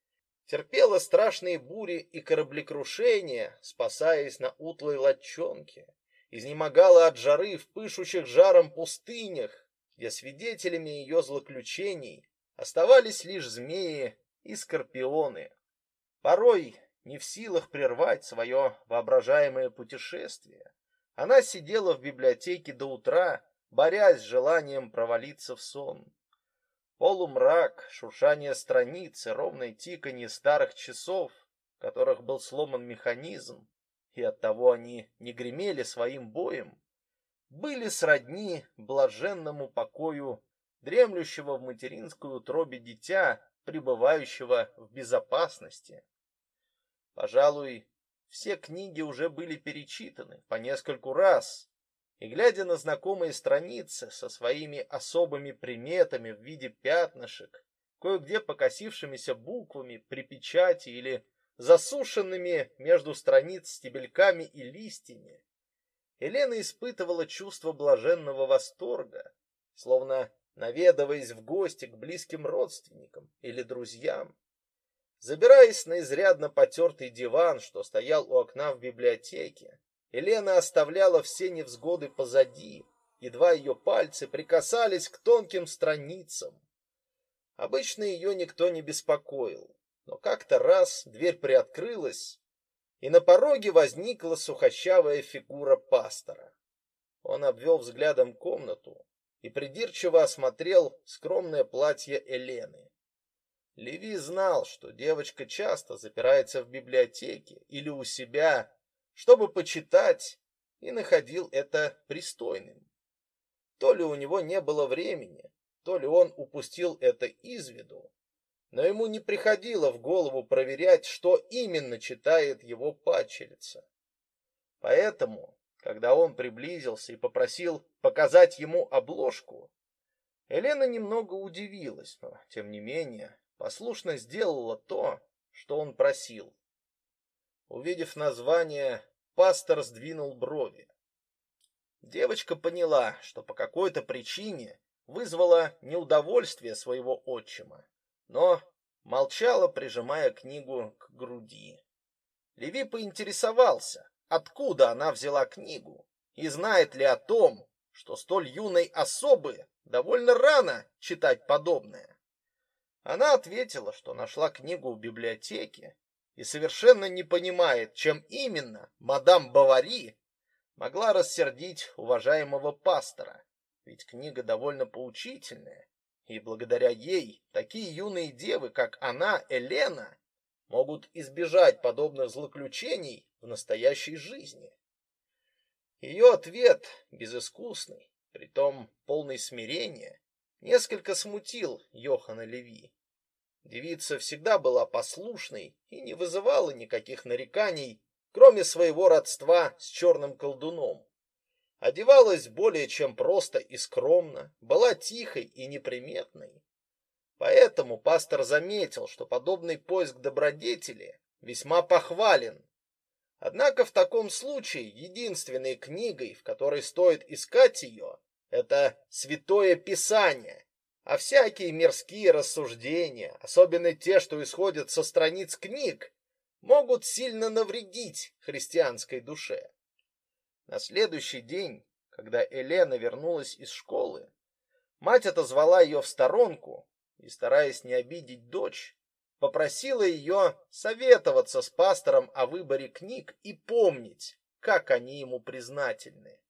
терпела страшные бури и кораблекрушения, спасаясь на утлой лодчонке, изнемогала от жары в пышущих жаром пустынях, где свидетелями ее злоключений оставались лишь змеи и скорпионы. Порой, не в силах прервать свое воображаемое путешествие, она сидела в библиотеке до утра, борясь с желанием провалиться в сон. Полумрак, шуршание страниц ровное тиканье старых часов, в которых был сломан механизм, и оттого они не гремели своим боем, были сродни блаженному покою дремлющего в материнской утробе дитя, пребывающего в безопасности. Пожалуй, все книги уже были перечитаны по нескольку раз, и, глядя на знакомые страницы со своими особыми приметами в виде пятнышек, кое-где покосившимися буквами при печати или засушенными между страниц стебельками и листьями, Елена испытывала чувство блаженного восторга, словно наведываясь в гости к близким родственникам или друзьям. Забираясь на изрядно потертый диван, что стоял у окна в библиотеке, Елена оставляла все невзгоды позади, едва ее пальцы прикасались к тонким страницам. Обычно ее никто не беспокоил, но как-то раз дверь приоткрылась, и на пороге возникла сухощавая фигура пастора. Он обвел взглядом комнату и придирчиво осмотрел скромное платье Елены. Леви знал, что девочка часто запирается в библиотеке или у себя чтобы почитать, и находил это пристойным. То ли у него не было времени, то ли он упустил это из виду, но ему не приходило в голову проверять, что именно читает его падчерица. Поэтому, когда он приблизился и попросил показать ему обложку, Елена немного удивилась, но, тем не менее, послушно сделала то, что он просил. Увидев название, пастор сдвинул брови. Девочка поняла, что по какой-то причине вызвала неудовольствие своего отчима, но молчала, прижимая книгу к груди. Леви поинтересовался, откуда она взяла книгу и знает ли о том, что столь юной особы довольно рано читать подобное. Она ответила, что нашла книгу в библиотеке и совершенно не понимает, чем именно мадам Бавари могла рассердить уважаемого пастора. Ведь книга довольно поучительная, и благодаря ей такие юные девы, как она, Елена, могут избежать подобных злоключений в настоящей жизни. Ее ответ, безыскусный, притом полный смирения, несколько смутил Йохана Леви. Девица всегда была послушной и не вызывала никаких нареканий, кроме своего родства с черным колдуном. Одевалась более чем просто и скромно, была тихой и неприметной. Поэтому пастор заметил, что подобный поиск добродетели весьма похвален. Однако в таком случае единственной книгой, в которой стоит искать ее, это Святое Писание, а всякие мирские рассуждения, особенно те, что исходят со страниц книг, могут сильно навредить христианской душе. На следующий день, когда Елена вернулась из школы, мать отозвала ее в сторонку и, стараясь не обидеть дочь, попросила ее советоваться с пастором о выборе книг и помнить, как они ему признательны.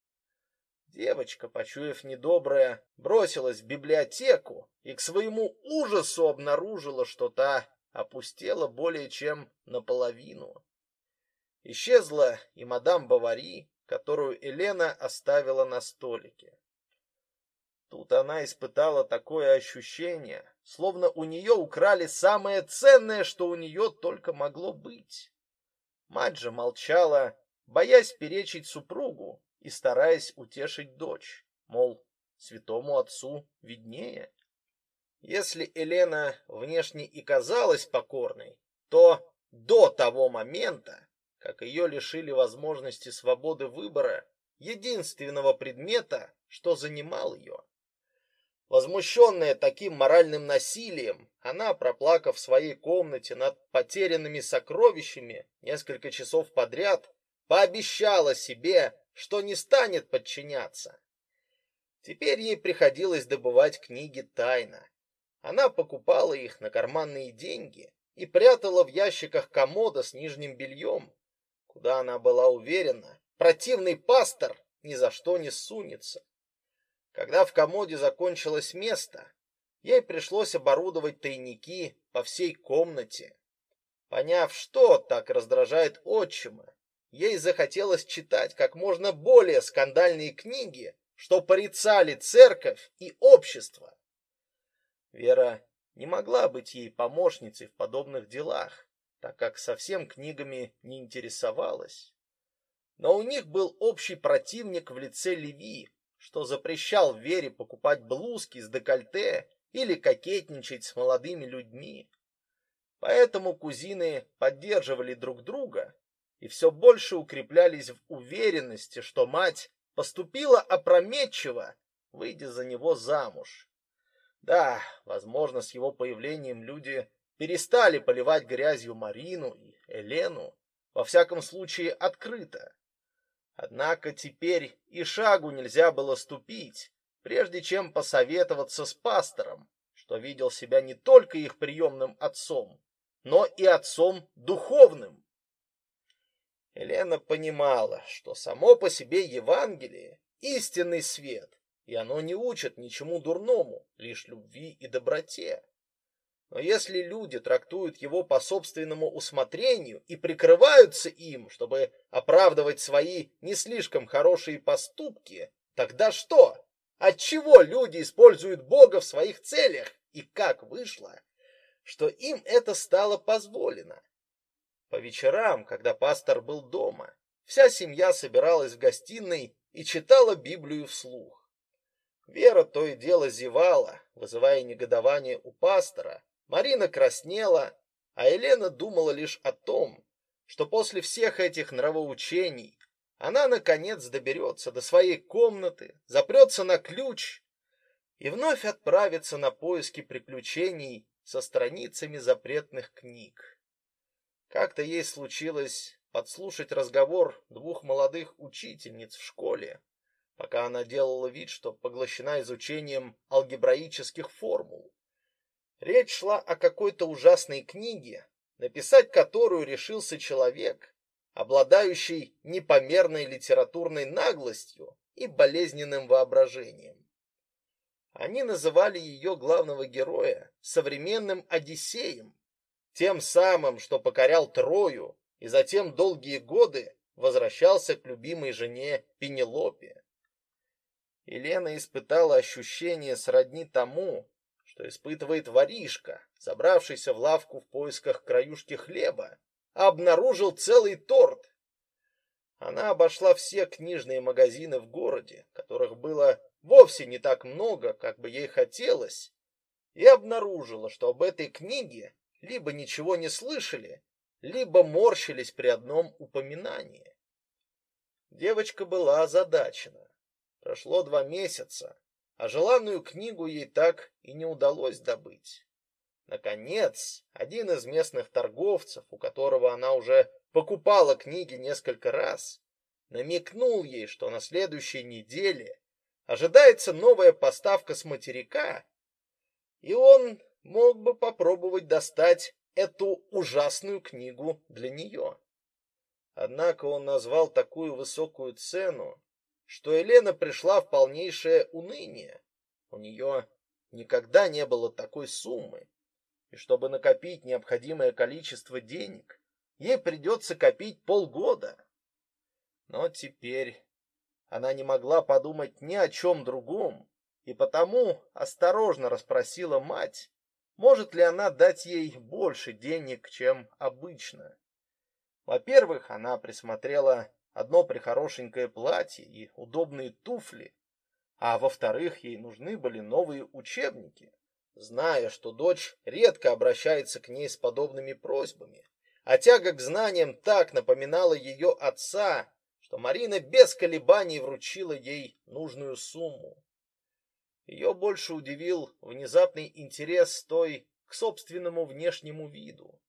Девочка, почуяв недоброе, бросилась в библиотеку и к своему ужасу обнаружила, что та опустела более чем наполовину. Исчезла и мадам Бавари, которую Елена оставила на столике. Тут она испытала такое ощущение, словно у нее украли самое ценное, что у нее только могло быть. Мать же молчала, боясь перечить супругу, и стараясь утешить дочь, мол, святому отцу виднее. Если Елена внешне и казалась покорной, то до того момента, как ее лишили возможности свободы выбора единственного предмета, что занимал ее. Возмущенная таким моральным насилием, она, проплакав в своей комнате над потерянными сокровищами несколько часов подряд, пообещала себе, что не станет подчиняться. Теперь ей приходилось добывать книги тайно. Она покупала их на карманные деньги и прятала в ящиках комода с нижним бельем, куда она была уверена, противный пастор ни за что не сунется. Когда в комоде закончилось место, ей пришлось оборудовать тайники по всей комнате. Поняв, что так раздражает отчима, Ей захотелось читать как можно более скандальные книги, что порицали церковь и общество. Вера не могла быть ей помощницей в подобных делах, так как совсем книгами не интересовалась. Но у них был общий противник в лице Леви, что запрещал Вере покупать блузки с декольте или кокетничать с молодыми людьми. Поэтому кузины поддерживали друг друга и все больше укреплялись в уверенности, что мать поступила опрометчиво, выйдя за него замуж. Да, возможно, с его появлением люди перестали поливать грязью Марину и Елену, во всяком случае открыто. Однако теперь и шагу нельзя было ступить, прежде чем посоветоваться с пастором, что видел себя не только их приемным отцом, но и отцом духовным. Елена понимала, что само по себе Евангелие — истинный свет, и оно не учит ничему дурному, лишь любви и доброте. Но если люди трактуют его по собственному усмотрению и прикрываются им, чтобы оправдывать свои не слишком хорошие поступки, тогда что? Отчего люди используют Бога в своих целях? И как вышло, что им это стало позволено? По вечерам, когда пастор был дома, вся семья собиралась в гостиной и читала Библию вслух. Вера то и дело зевала, вызывая негодование у пастора. Марина краснела, а Елена думала лишь о том, что после всех этих нравоучений она наконец доберется до своей комнаты, запрется на ключ и вновь отправится на поиски приключений со страницами запретных книг. Как-то ей случилось подслушать разговор двух молодых учительниц в школе, пока она делала вид, что поглощена изучением алгебраических формул. Речь шла о какой-то ужасной книге, написать которую решился человек, обладающий непомерной литературной наглостью и болезненным воображением. Они называли ее главного героя современным Одиссеем, тем самым, что покорял Трою и затем долгие годы возвращался к любимой жене Пенелопе. Елена испытала ощущение сродни тому, что испытывает воришка, забравшийся в лавку в поисках краюшки хлеба, а обнаружил целый торт. Она обошла все книжные магазины в городе, которых было вовсе не так много, как бы ей хотелось, и обнаружила, что об этой книге либо ничего не слышали, либо морщились при одном упоминании. Девочка была озадачена. Прошло два месяца, а желанную книгу ей так и не удалось добыть. Наконец, один из местных торговцев, у которого она уже покупала книги несколько раз, намекнул ей, что на следующей неделе ожидается новая поставка с материка, и он мог бы попробовать достать эту ужасную книгу для нее. Однако он назвал такую высокую цену, что Елена пришла в полнейшее уныние. У нее никогда не было такой суммы, и чтобы накопить необходимое количество денег, ей придется копить полгода. Но теперь она не могла подумать ни о чем другом, и потому осторожно расспросила мать, может ли она дать ей больше денег, чем обычно. Во-первых, она присмотрела одно прихорошенькое платье и удобные туфли, а во-вторых, ей нужны были новые учебники. Зная, что дочь редко обращается к ней с подобными просьбами, а тяга к знаниям так напоминала ее отца, что Марина без колебаний вручила ей нужную сумму. Ее больше удивил внезапный интерес той к собственному внешнему виду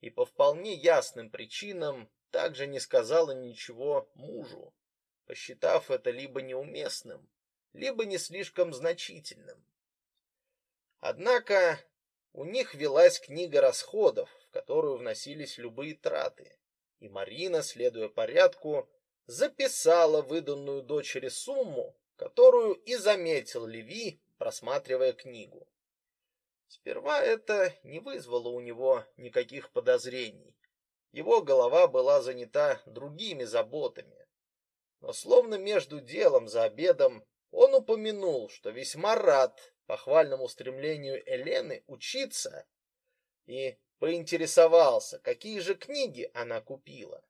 и по вполне ясным причинам также не сказала ничего мужу, посчитав это либо неуместным, либо не слишком значительным. Однако у них велась книга расходов, в которую вносились любые траты, и Марина, следуя порядку, записала выданную дочери сумму, которую и заметил Леви, просматривая книгу. Сперва это не вызвало у него никаких подозрений. Его голова была занята другими заботами. Но словно между делом за обедом он упомянул, что весьма рад похвальному стремлению Елены учиться и поинтересовался, какие же книги она купила.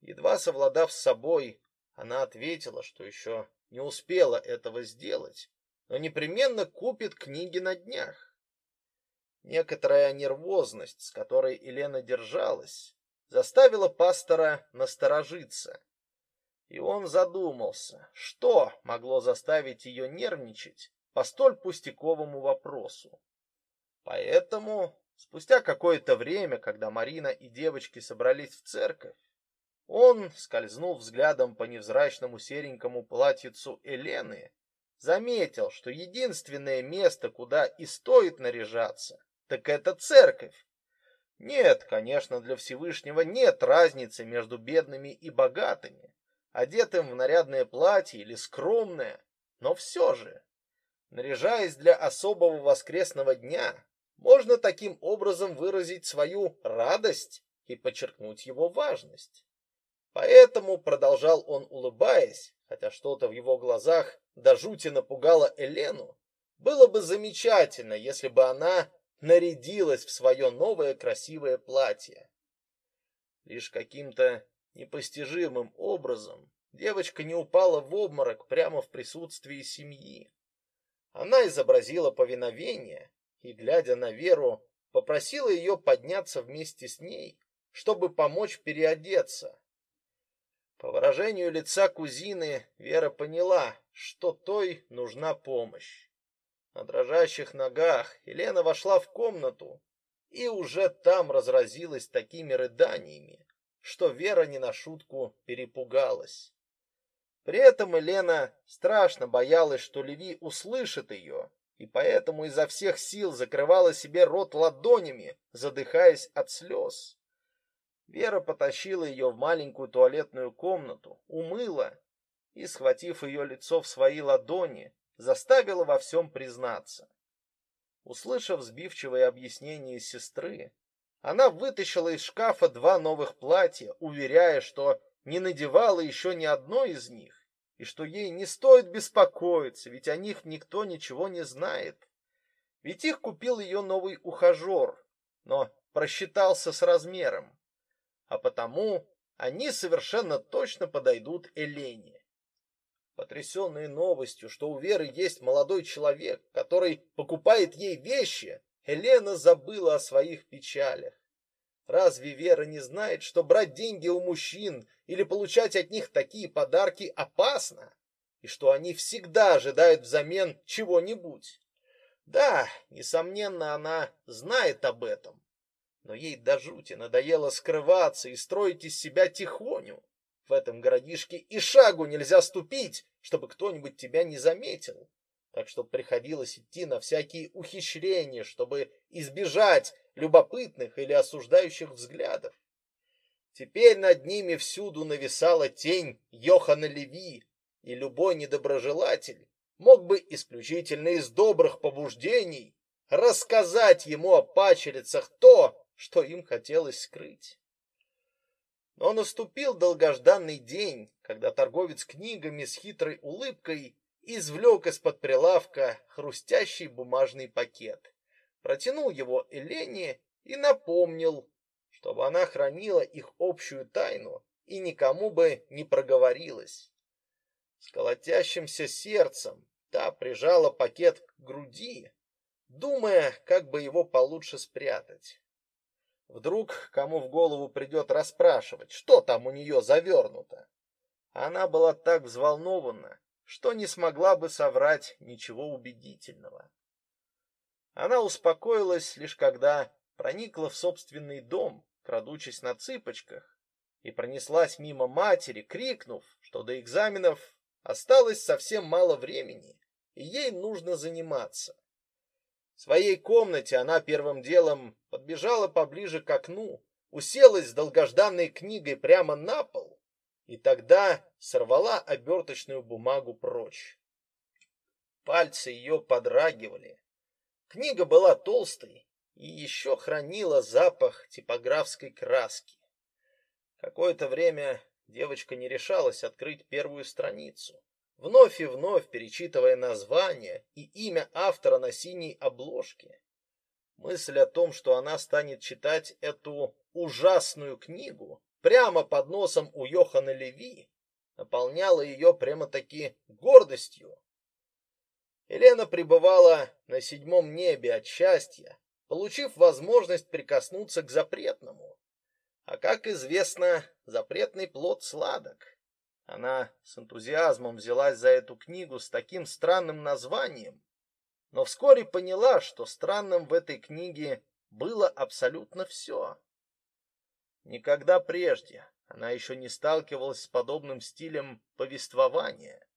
Едва совладав с собой, она ответила, что еще не успела этого сделать, но непременно купит книги на днях. Некоторая нервозность, с которой Елена держалась, заставила пастора насторожиться. И он задумался, что могло заставить ее нервничать по столь пустяковому вопросу. Поэтому, спустя какое-то время, когда Марина и девочки собрались в церковь, он, скользнув взглядом по невзрачному серенькому платьицу Елены, заметил, что единственное место, куда и стоит наряжаться, так это церковь. Нет, конечно, для Всевышнего нет разницы между бедными и богатыми, одетым в нарядное платье или скромное, но все же, наряжаясь для особого воскресного дня, можно таким образом выразить свою радость и подчеркнуть его важность. Поэтому продолжал он, улыбаясь, хотя что-то в его глазах до жути напугало Елену, было бы замечательно, если бы она нарядилась в свое новое красивое платье. Лишь каким-то непостижимым образом девочка не упала в обморок прямо в присутствии семьи. Она изобразила повиновение и, глядя на Веру, попросила ее подняться вместе с ней, чтобы помочь переодеться. По выражению лица кузины Вера поняла, что той нужна помощь. На дрожащих ногах Елена вошла в комнату и уже там разразилась такими рыданиями, что Вера не на шутку перепугалась. При этом Елена страшно боялась, что Леви услышит ее, и поэтому изо всех сил закрывала себе рот ладонями, задыхаясь от слез. Вера потащила ее в маленькую туалетную комнату, умыла и, схватив ее лицо в свои ладони, заставила во всем признаться. Услышав сбивчивое объяснение сестры, она вытащила из шкафа два новых платья, уверяя, что не надевала еще ни одно из них, и что ей не стоит беспокоиться, ведь о них никто ничего не знает. Ведь их купил ее новый ухажер, но просчитался с размером, а потому они совершенно точно подойдут Элене. Потрясенная новостью, что у Веры есть молодой человек, который покупает ей вещи, Елена забыла о своих печалях. Разве Вера не знает, что брать деньги у мужчин или получать от них такие подарки опасно? и что они всегда ожидают взамен чего-нибудь. Да, несомненно, она знает об этом, но ей до жути надоело скрываться и строить из себя тихоню. В этом городишке и шагу нельзя ступить, чтобы кто-нибудь тебя не заметил. Так что приходилось идти на всякие ухищрения, чтобы избежать любопытных или осуждающих взглядов. Теперь над ними всюду нависала тень Йохана Леви, и любой недоброжелатель мог бы исключительно из добрых побуждений рассказать ему о пачерицах то, что им хотелось скрыть. Но наступил долгожданный день, когда торговец книгами с хитрой улыбкой извлек из-под прилавка хрустящий бумажный пакет, протянул его Элене и напомнил, чтобы она хранила их общую тайну и никому бы не проговорилась. С колотящимся сердцем та прижала пакет к груди, думая, как бы его получше спрятать. Вдруг кому в голову придет расспрашивать, что там у нее завернуто. Она была так взволнована, что не смогла бы соврать ничего убедительного. Она успокоилась лишь когда проникла в собственный дом, крадучись на цыпочках, и пронеслась мимо матери, крикнув, что до экзаменов осталось совсем мало времени, и ей нужно заниматься. В своей комнате она первым делом подбежала поближе к окну, уселась с долгожданной книгой прямо на пол и тогда сорвала оберточную бумагу прочь. Пальцы ее подрагивали. Книга была толстой и еще хранила запах типографской краски. Какое-то время девочка не решалась открыть первую страницу вновь и вновь перечитывая название и имя автора на синей обложке. Мысль о том, что она станет читать эту ужасную книгу прямо под носом у Йохана Леви, наполняла ее прямо-таки гордостью. Елена пребывала на седьмом небе от счастья, получив возможность прикоснуться к запретному. А как известно, запретный плод сладок. Она с энтузиазмом взялась за эту книгу с таким странным названием, но вскоре поняла, что странным в этой книге было абсолютно все. Никогда прежде она еще не сталкивалась с подобным стилем повествования.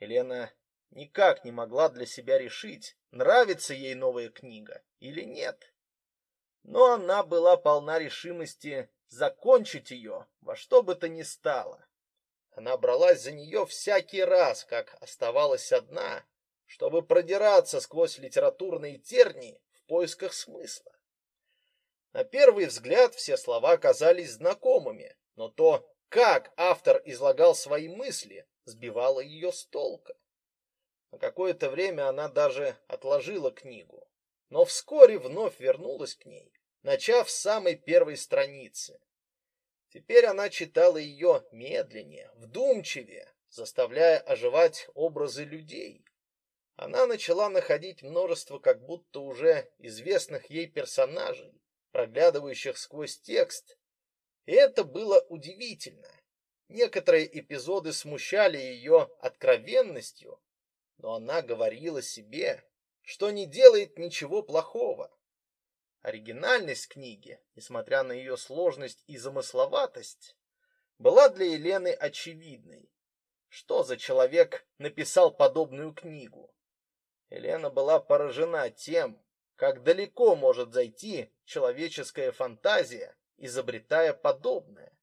Елена никак не могла для себя решить, нравится ей новая книга или нет. Но она была полна решимости закончить ее во что бы то ни стало. Она бралась за нее всякий раз, как оставалась одна, чтобы продираться сквозь литературные тернии в поисках смысла. На первый взгляд все слова казались знакомыми, но то, как автор излагал свои мысли, сбивало ее с толка. На какое-то время она даже отложила книгу, но вскоре вновь вернулась к ней, начав с самой первой страницы. Теперь она читала ее медленнее, вдумчивее, заставляя оживать образы людей. Она начала находить множество как будто уже известных ей персонажей, проглядывающих сквозь текст, и это было удивительно. Некоторые эпизоды смущали ее откровенностью, но она говорила себе, что не делает ничего плохого. Оригинальность книги, несмотря на ее сложность и замысловатость, была для Елены очевидной. Что за человек написал подобную книгу? Елена была поражена тем, как далеко может зайти человеческая фантазия, изобретая подобное.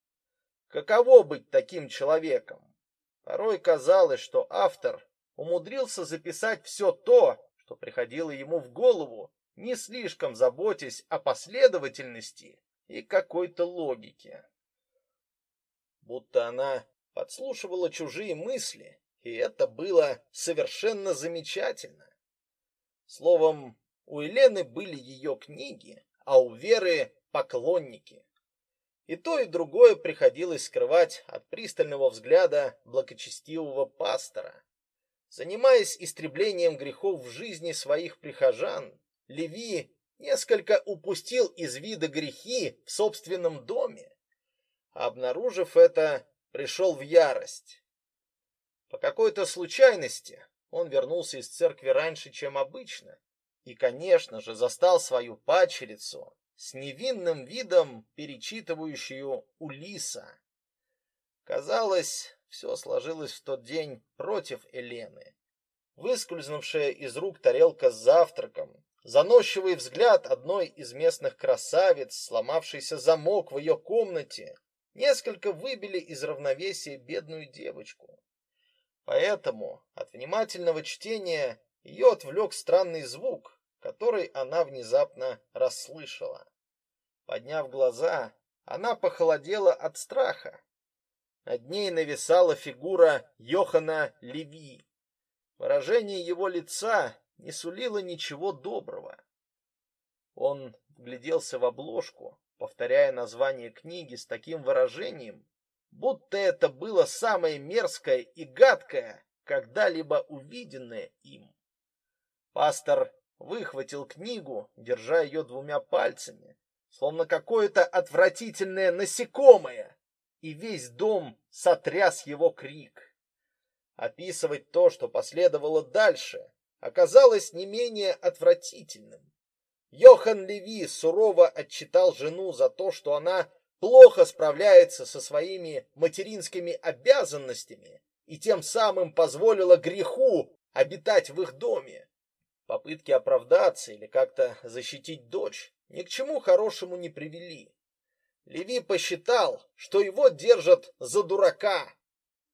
Каково быть таким человеком? Порой казалось, что автор умудрился записать все то, что приходило ему в голову не слишком заботясь о последовательности и какой-то логике. Будто она подслушивала чужие мысли, и это было совершенно замечательно. Словом, у Елены были ее книги, а у Веры поклонники. И то, и другое приходилось скрывать от пристального взгляда благочестивого пастора. Занимаясь истреблением грехов в жизни своих прихожан, Леви несколько упустил из вида грехи в собственном доме. Обнаружив это, пришел в ярость. По какой-то случайности он вернулся из церкви раньше, чем обычно, и, конечно же, застал свою падчерицу с невинным видом, перечитывающую Улиса. Казалось, все сложилось в тот день против Елены. Выскользнувшая из рук тарелка с завтраком, заносчивый взгляд одной из местных красавиц, сломавшийся замок в ее комнате, несколько выбили из равновесия бедную девочку. Поэтому от внимательного чтения ее отвлек странный звук, который она внезапно расслышала. Подняв глаза, она похолодела от страха. Над ней нависала фигура Йохана Леви. Выражение его лица не сулило ничего доброго. Он вгляделся в обложку, повторяя название книги с таким выражением, будто это было самое мерзкое и гадкое, когда-либо увиденное им. Пастор выхватил книгу, держа ее двумя пальцами, словно какое-то отвратительное насекомое, и весь дом сотряс его крик. Описывать то, что последовало дальше, оказалось не менее отвратительным. Йохан Леви сурово отчитал жену за то, что она плохо справляется со своими материнскими обязанностями и тем самым позволила греху обитать в их доме. Попытки оправдаться или как-то защитить дочь ни к чему хорошему не привели. Леви посчитал, что его держат за дурака.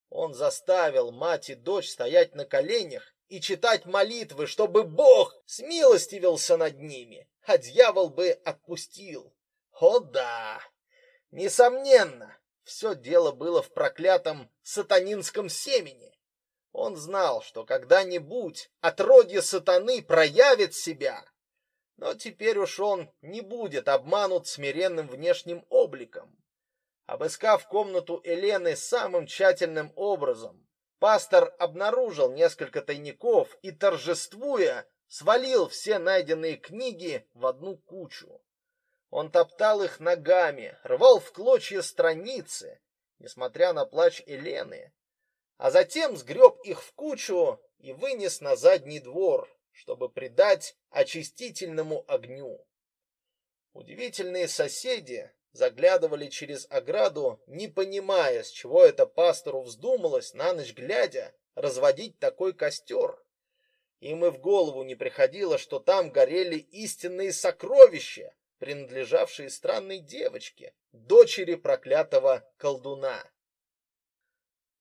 Он заставил мать и дочь стоять на коленях и читать молитвы, чтобы Бог смилостивился над ними, а дьявол бы отпустил. О да! Несомненно, все дело было в проклятом сатанинском семени. Он знал, что когда-нибудь отродье сатаны проявит себя, но теперь уж он не будет обманут смиренным внешним обликом. Обыскав комнату Елены самым тщательным образом, пастор обнаружил несколько тайников и, торжествуя, свалил все найденные книги в одну кучу. Он топтал их ногами, рвал в клочья страницы, несмотря на плач Елены, а затем сгреб их в кучу и вынес на задний двор, чтобы придать очистительному огню. Удивительные соседи заглядывали через ограду, не понимая, с чего это пастору вздумалось на ночь глядя разводить такой костер. Им и в голову не приходило, что там горели истинные сокровища, принадлежавшие странной девочке, дочери проклятого колдуна.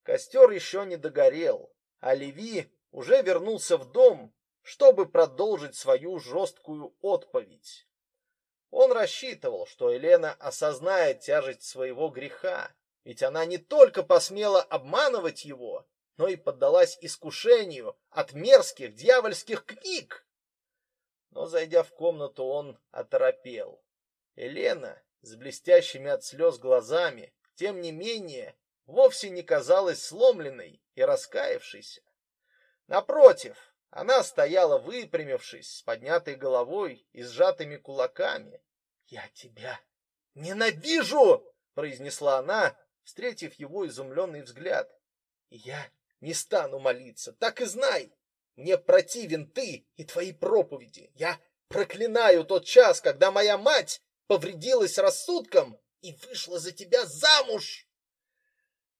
Костер еще не догорел, а Леви уже вернулся в дом, чтобы продолжить свою жесткую отповедь. Он рассчитывал, что Елена осознает тяжесть своего греха, ведь она не только посмела обманывать его, но и поддалась искушению от мерзких дьявольских книг. Но, зайдя в комнату, он оторопел. Елена с блестящими от слез глазами, тем не менее, вовсе не казалась сломленной и раскаявшейся. Напротив, она стояла выпрямившись, с поднятой головой и сжатыми кулаками. "Я тебя ненавижу", произнесла она, встретив его изумленный взгляд. "И я не стану молиться, так и знай. Мне противен ты и твои проповеди. Я проклинаю тот час, когда моя мать повредилась рассудком и вышла за тебя замуж".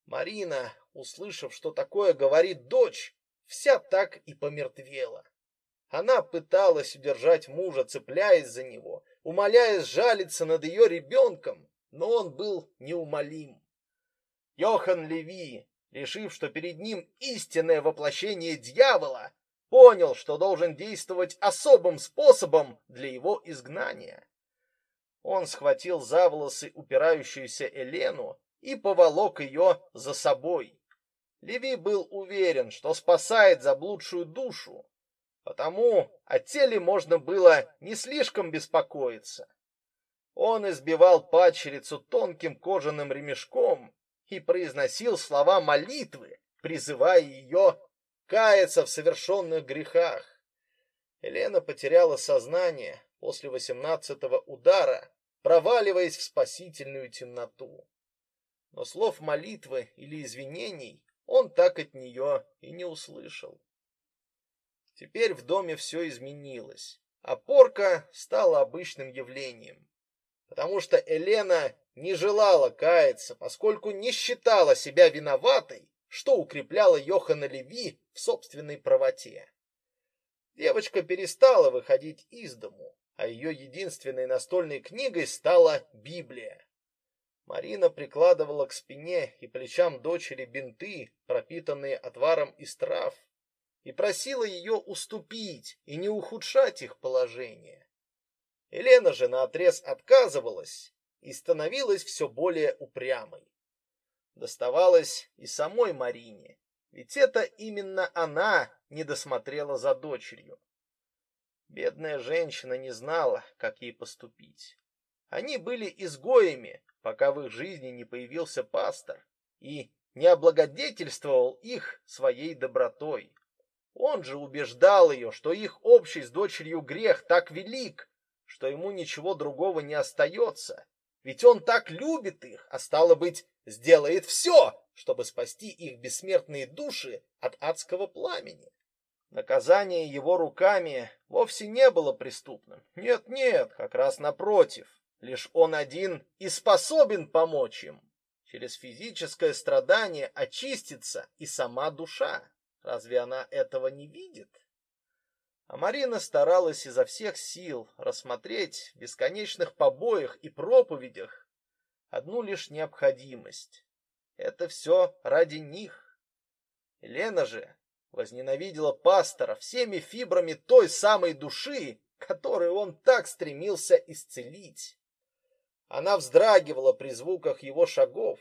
Марина, услышав, что такое говорит дочь, вся так и помертвела. Она пыталась удержать мужа, цепляясь за него, умоляя сжалиться над ее ребенком, но он был неумолим. Йохан Леви, решив, что перед ним истинное воплощение дьявола, понял, что должен действовать особым способом для его изгнания. Он схватил за волосы упирающуюся Елену и поволок ее за собой. Леви был уверен, что спасает заблудшую душу, потому о теле можно было не слишком беспокоиться. Он избивал падчерицу тонким кожаным ремешком и произносил слова молитвы, призывая ее каяться в совершенных грехах. Елена потеряла сознание после восемнадцатого удара, проваливаясь в спасительную темноту. Но слов молитвы или извинений он так от нее и не услышал. Теперь в доме все изменилось, а порка стала обычным явлением, потому что Елена не желала каяться, поскольку не считала себя виноватой, что укрепляло Йохана Леви в собственной правоте. Девочка перестала выходить из дому, а ее единственной настольной книгой стала Библия. Марина прикладывала к спине и плечам дочери бинты, пропитанные отваром из трав, и просила ее уступить и не ухудшать их положение. Елена же наотрез отказывалась и становилась все более упрямой. Доставалось и самой Марине, ведь это именно она не досмотрела за дочерью. Бедная женщина не знала, как ей поступить. Они были изгоями, пока в их жизни не появился пастор и не облагодетельствовал их своей добротой. Он же убеждал ее, что их общий с дочерью грех так велик, что ему ничего другого не остается, ведь он так любит их, а стало быть, сделает все, чтобы спасти их бессмертные души от адского пламени. Наказание его руками вовсе не было преступным. Нет, нет, как раз напротив. Лишь он один и способен помочь им. Через физическое страдание очистится и сама душа. Разве она этого не видит? А Марина старалась изо всех сил рассмотреть в бесконечных побоях и проповедях одну лишь необходимость. Это все ради них. Елена же возненавидела пастора всеми фибрами той самой души, которую он так стремился исцелить. Она вздрагивала при звуках его шагов,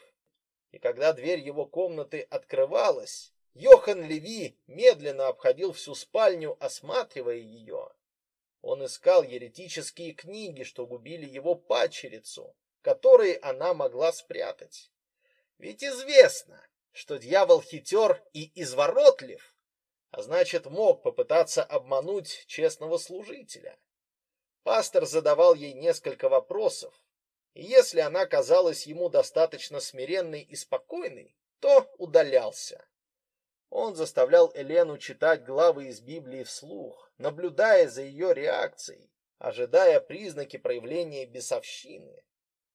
и когда дверь его комнаты открывалась, Йохан Леви медленно обходил всю спальню, осматривая ее. Он искал еретические книги, что губили его падчерицу, которые она могла спрятать. Ведь известно, что дьявол хитер и изворотлив, а значит, мог попытаться обмануть честного служителя. Пастор задавал ей несколько вопросов, и если она казалась ему достаточно смиренной и спокойной, то удалялся. Он заставлял Елену читать главы из Библии вслух, наблюдая за ее реакцией, ожидая признаки проявления бесовщины.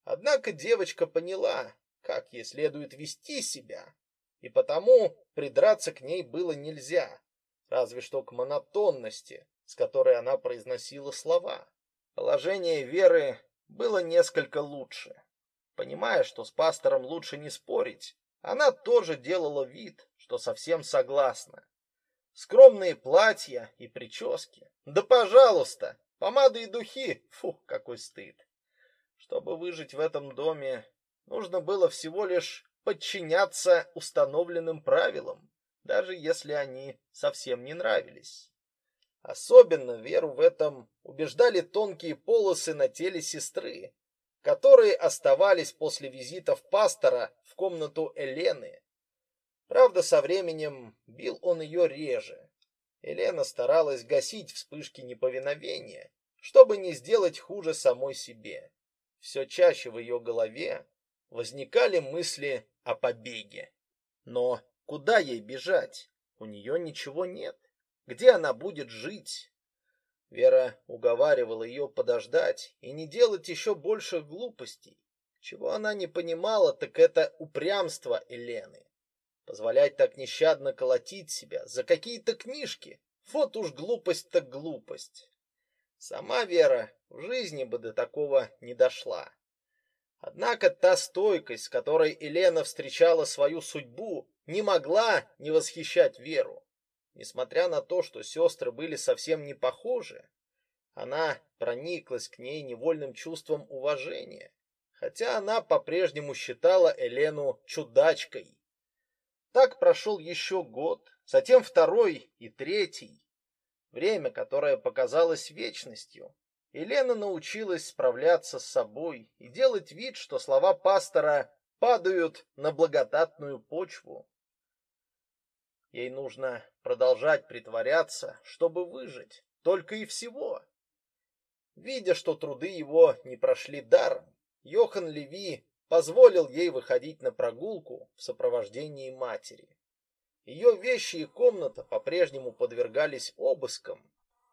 Однако девочка поняла, как ей следует вести себя, и потому придраться к ней было нельзя, разве что к монотонности, с которой она произносила слова. Положение Веры было несколько лучше. Понимая, что с пастором лучше не спорить, она тоже делала вид, что совсем согласна. Скромные платья и прически. Да, пожалуйста, помада и духи. Фу, какой стыд. Чтобы выжить в этом доме, нужно было всего лишь подчиняться установленным правилам, даже если они совсем не нравились. Особенно веру в этом убеждали тонкие полосы на теле сестры, которые оставались после визитов пастора в комнату Елены. Правда, со временем бил он ее реже. Елена старалась гасить вспышки неповиновения, чтобы не сделать хуже самой себе. Все чаще в ее голове возникали мысли о побеге. Но куда ей бежать? У нее ничего нет. Где она будет жить? Вера уговаривала ее подождать и не делать еще больше глупостей. Чего она не понимала, так это упрямство Елены. Позволять так нещадно колотить себя за какие-то книжки. Вот уж глупость так глупость. Сама Вера в жизни бы до такого не дошла. Однако та стойкость, с которой Елена встречала свою судьбу, не могла не восхищать Веру. Несмотря на то, что сестры были совсем не похожи, она прониклась к ней невольным чувством уважения, хотя она по-прежнему считала Елену чудачкой. Так прошел еще год, затем второй и третий. Время, которое показалось вечностью. Елена научилась справляться с собой и делать вид, что слова пастора падают на благодатную почву. Ей нужно продолжать притворяться, чтобы выжить, только и всего. Видя, что труды его не прошли даром, Йохан Леви позволил ей выходить на прогулку в сопровождении матери. Ее вещи и комната по-прежнему подвергались обыскам,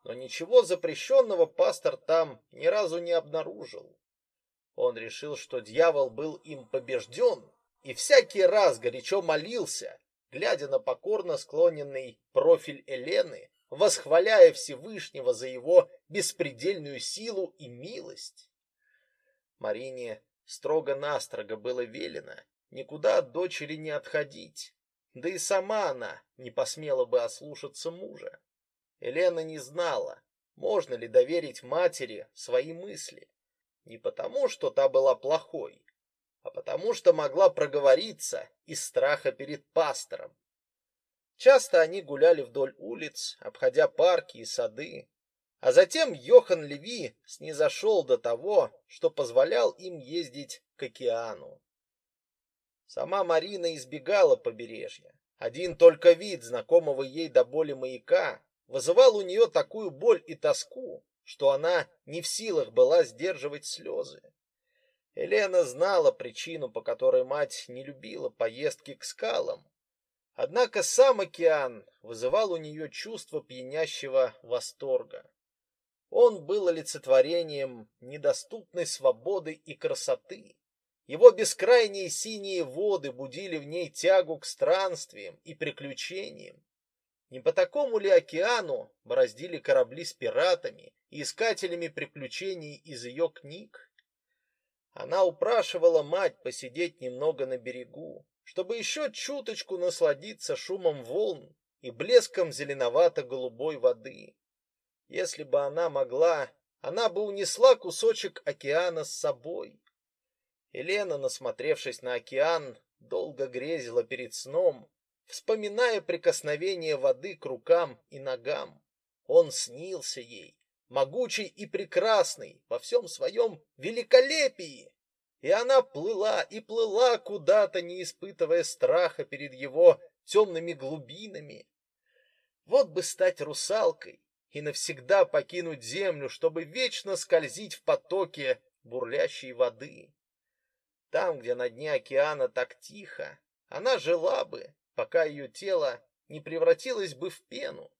но ничего запрещенного пастор там ни разу не обнаружил. Он решил, что дьявол был им побежден, и всякий раз горячо молился, глядя на покорно склоненный профиль Елены, восхваляя Всевышнего за его беспредельную силу и милость. Марине строго-настрого было велено никуда от дочери не отходить, да и сама она не посмела бы ослушаться мужа. Елена не знала, можно ли доверить матери свои мысли. Не потому, что та была плохой, а потому, что могла проговориться из страха перед пастором. Часто они гуляли вдоль улиц, обходя парки и сады, а затем Йохан Леви снизошел до того, что позволял им ездить к океану. Сама Марина избегала побережья. Один только вид знакомого ей до боли маяка вызывал у нее такую боль и тоску, что она не в силах была сдерживать слезы. Елена знала причину, по которой мать не любила поездки к скалам. Однако сам океан вызывал у нее чувство пьянящего восторга. Он был олицетворением недоступной свободы и красоты. Его бескрайние синие воды будили в ней тягу к странствиям и приключениям. Не по такому ли океану бороздили корабли с пиратами и искателями приключений из ее книг? Она упрашивала мать посидеть немного на берегу, чтобы еще чуточку насладиться шумом волн и блеском зеленовато-голубой воды. Если бы она могла, она бы унесла кусочек океана с собой. Елена, насмотревшись на океан, долго грезила перед сном, вспоминая прикосновение воды к рукам и ногам. Он снился ей, могучий и прекрасный во всем своем великолепии. И она плыла и плыла куда-то, не испытывая страха перед его темными глубинами. Вот бы стать русалкой и навсегда покинуть землю, чтобы вечно скользить в потоке бурлящей воды. Там, где на дне океана так тихо, она жила бы, пока ее тело не превратилось бы в пену.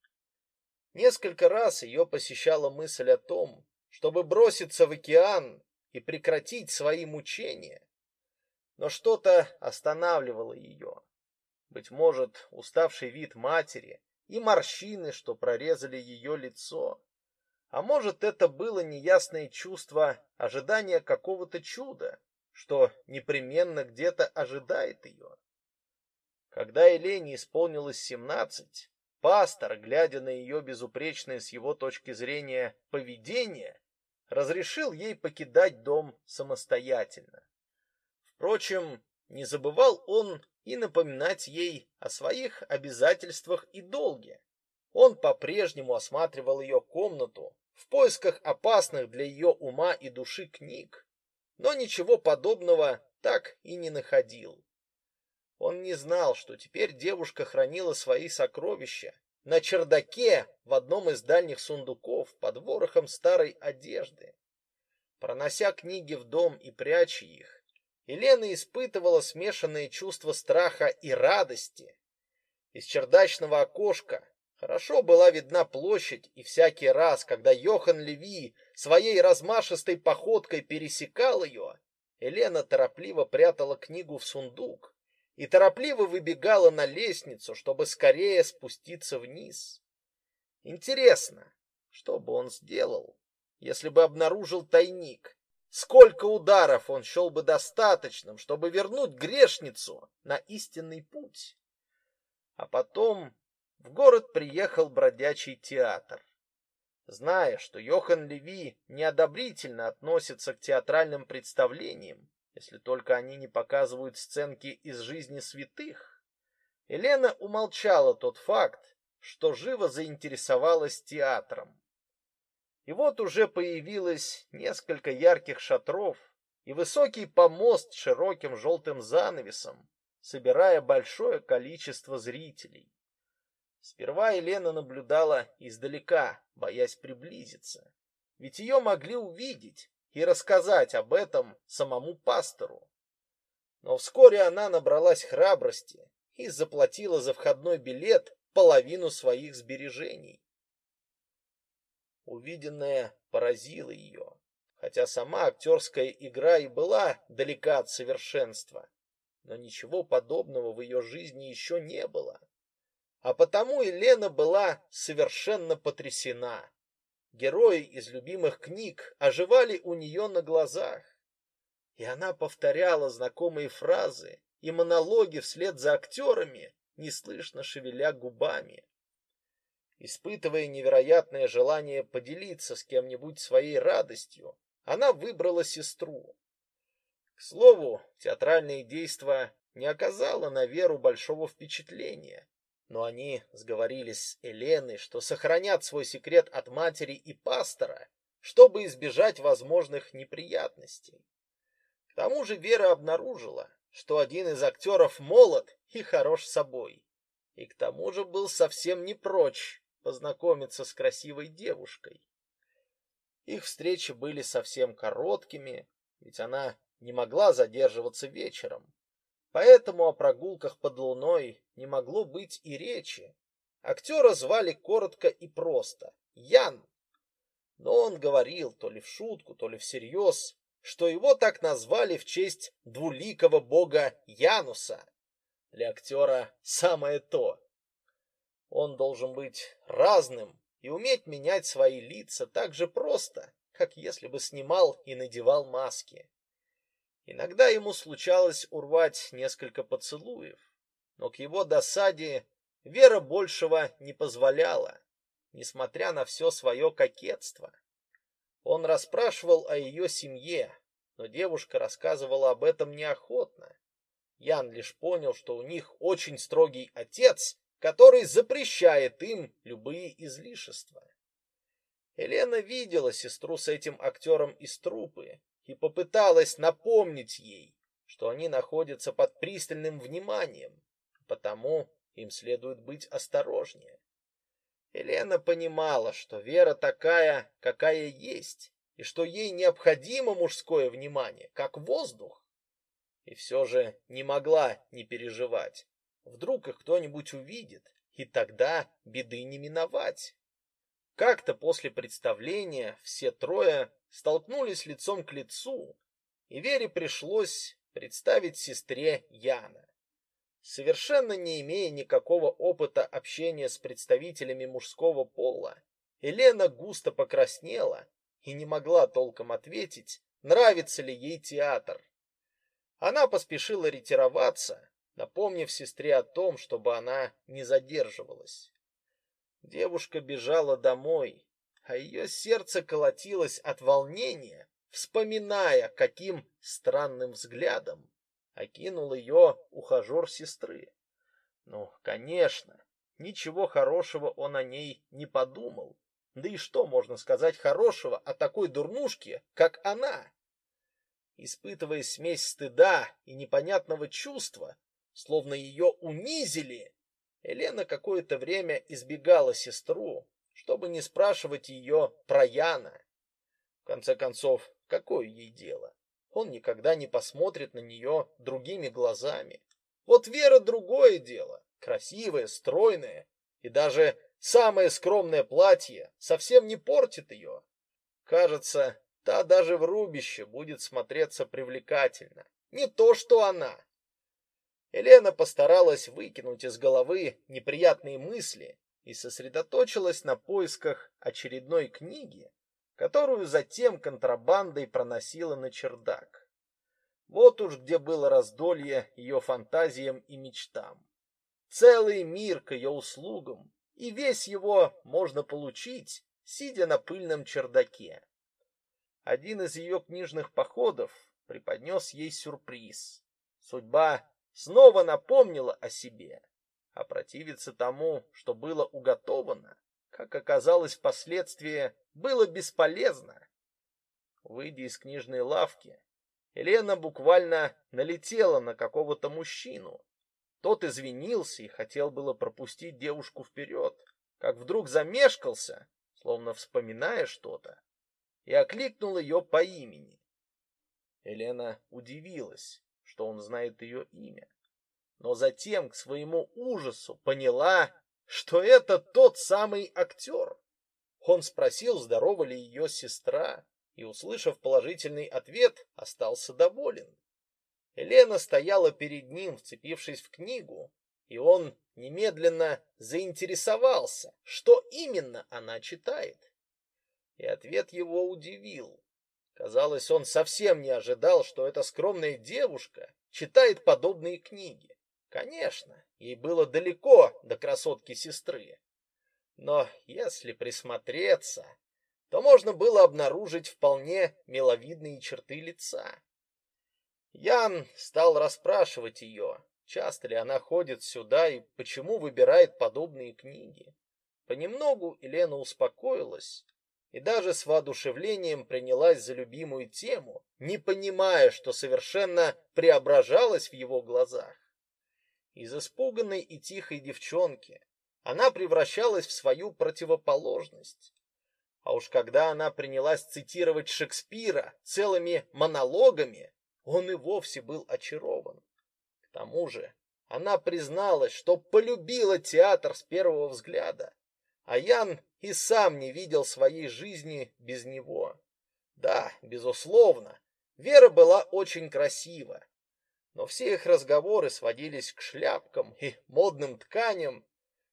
Несколько раз ее посещала мысль о том, чтобы броситься в океан и прекратить свои мучения. Но что-то останавливало ее. Быть может, уставший вид матери и морщины, что прорезали ее лицо. А может, это было неясное чувство ожидания какого-то чуда, что непременно где-то ожидает ее. Когда Елене исполнилось семнадцать, пастор, глядя на ее безупречное с его точки зрения поведение, разрешил ей покидать дом самостоятельно. Впрочем, не забывал он и напоминать ей о своих обязательствах и долге. Он по-прежнему осматривал ее комнату в поисках опасных для ее ума и души книг, но ничего подобного так и не находил. Он не знал, что теперь девушка хранила свои сокровища на чердаке в одном из дальних сундуков под ворохом старой одежды. Пронося книги в дом и пряча их, Елена испытывала смешанные чувства страха и радости. Из чердачного окошка хорошо была видна площадь, и всякий раз, когда Йохан Леви своей размашистой походкой пересекал ее, Елена торопливо прятала книгу в сундук и торопливо выбегала на лестницу, чтобы скорее спуститься вниз. Интересно, что бы он сделал, если бы обнаружил тайник? Сколько ударов он счел бы достаточным, чтобы вернуть грешницу на истинный путь? А потом в город приехал бродячий театр. Зная, что Йохан Леви неодобрительно относится к театральным представлениям, если только они не показывают сценки из жизни святых. Елена умолчала тот факт, что живо заинтересовалась театром. И вот уже появилось несколько ярких шатров и высокий помост с широким желтым занавесом, собирая большое количество зрителей. Сперва Елена наблюдала издалека, боясь приблизиться, ведь ее могли увидеть, и рассказать об этом самому пастору. Но вскоре она набралась храбрости и заплатила за входной билет половину своих сбережений. Увиденное поразило ее, хотя сама актерская игра и была далека от совершенства, но ничего подобного в ее жизни еще не было. А потому Елена была совершенно потрясена. Герои из любимых книг оживали у нее на глазах, и она повторяла знакомые фразы и монологи вслед за актерами, неслышно шевеля губами. Испытывая невероятное желание поделиться с кем-нибудь своей радостью, она выбрала сестру. К слову, театральное действо не оказало на Веру большого впечатления, но они сговорились с Еленой, что сохранят свой секрет от матери и пастора, чтобы избежать возможных неприятностей. К тому же Вера обнаружила, что один из актеров молод и хорош собой, и к тому же был совсем не прочь познакомиться с красивой девушкой. Их встречи были совсем короткими, ведь она не могла задерживаться вечером. Поэтому о прогулках под луной не могло быть и речи. Актера звали коротко и просто — Ян. Но он говорил то ли в шутку, то ли всерьез, что его так назвали в честь двуликого бога Януса. Для актера самое то. Он должен быть разным и уметь менять свои лица так же просто, как если бы снимал и надевал маски. Иногда ему случалось урвать несколько поцелуев, но к его досаде Вера большего не позволяла, несмотря на все свое кокетство. Он расспрашивал о ее семье, но девушка рассказывала об этом неохотно. Ян лишь понял, что у них очень строгий отец, который запрещает им любые излишества. Елена видела сестру с этим актером из трупы и попыталась напомнить ей, что они находятся под пристальным вниманием, потому им следует быть осторожнее. Елена понимала, что Вера такая, какая есть, и что ей необходимо мужское внимание, как воздух. И все же не могла не переживать. Вдруг их кто-нибудь увидит, и тогда беды не миновать. Как-то после представления все трое столкнулись лицом к лицу, и Вере пришлось представить сестре Яна. Совершенно не имея никакого опыта общения с представителями мужского пола, Елена густо покраснела и не могла толком ответить, нравится ли ей театр. Она поспешила ретироваться, напомнив сестре о том, чтобы она не задерживалась. Девушка бежала домой, а ее сердце колотилось от волнения, вспоминая, каким странным взглядом окинул ее ухажер сестры. Ну, конечно, ничего хорошего он о ней не подумал. Да и что можно сказать хорошего о такой дурнушке, как она? Испытывая смесь стыда и непонятного чувства, словно ее унизили, Елена какое-то время избегала сестру, чтобы не спрашивать ее про Яна. В конце концов, какое ей дело? Он никогда не посмотрит на нее другими глазами. Вот Вера другое дело, красивая, стройная, и даже самое скромное платье совсем не портит ее. Кажется, та даже в рубище будет смотреться привлекательно. Не то, что она. Елена постаралась выкинуть из головы неприятные мысли и сосредоточилась на поисках очередной книги, которую затем контрабандой проносила на чердак. Вот уж где было раздолье ее фантазиям и мечтам. Целый мир к ее услугам, и весь его можно получить, сидя на пыльном чердаке. Один из ее книжных походов преподнес ей сюрприз. Судьба снова напомнила о себе а противиться тому, что было уготовано, как оказалось впоследствии, было бесполезно. Выйдя из книжной лавки, Елена буквально налетела на какого-то мужчину. Тот извинился и хотел было пропустить девушку вперед, как вдруг замешкался, словно вспоминая что-то, и окликнул ее по имени. Елена удивилась, что он знает ее имя. но затем к своему ужасу поняла, что это тот самый актер. Он спросил, здорова ли ее сестра, и, услышав положительный ответ, остался доволен. Елена стояла перед ним, вцепившись в книгу, и он немедленно заинтересовался, что именно она читает. И ответ его удивил. Казалось, он совсем не ожидал, что эта скромная девушка читает подобные книги. Конечно, ей было далеко до красотки-сестры. Но если присмотреться, то можно было обнаружить вполне миловидные черты лица. Ян стал расспрашивать ее, часто ли она ходит сюда и почему выбирает подобные книги. Понемногу Елена успокоилась и даже с воодушевлением принялась за любимую тему, не понимая, что совершенно преображалась в его глазах. Из испуганной и тихой девчонки она превращалась в свою противоположность. А уж когда она принялась цитировать Шекспира целыми монологами, он и вовсе был очарован. К тому же она призналась, что полюбила театр с первого взгляда, а Ян и сам не видел своей жизни без него. Да, безусловно, Вера была очень красива, но все их разговоры сводились к шляпкам и модным тканям,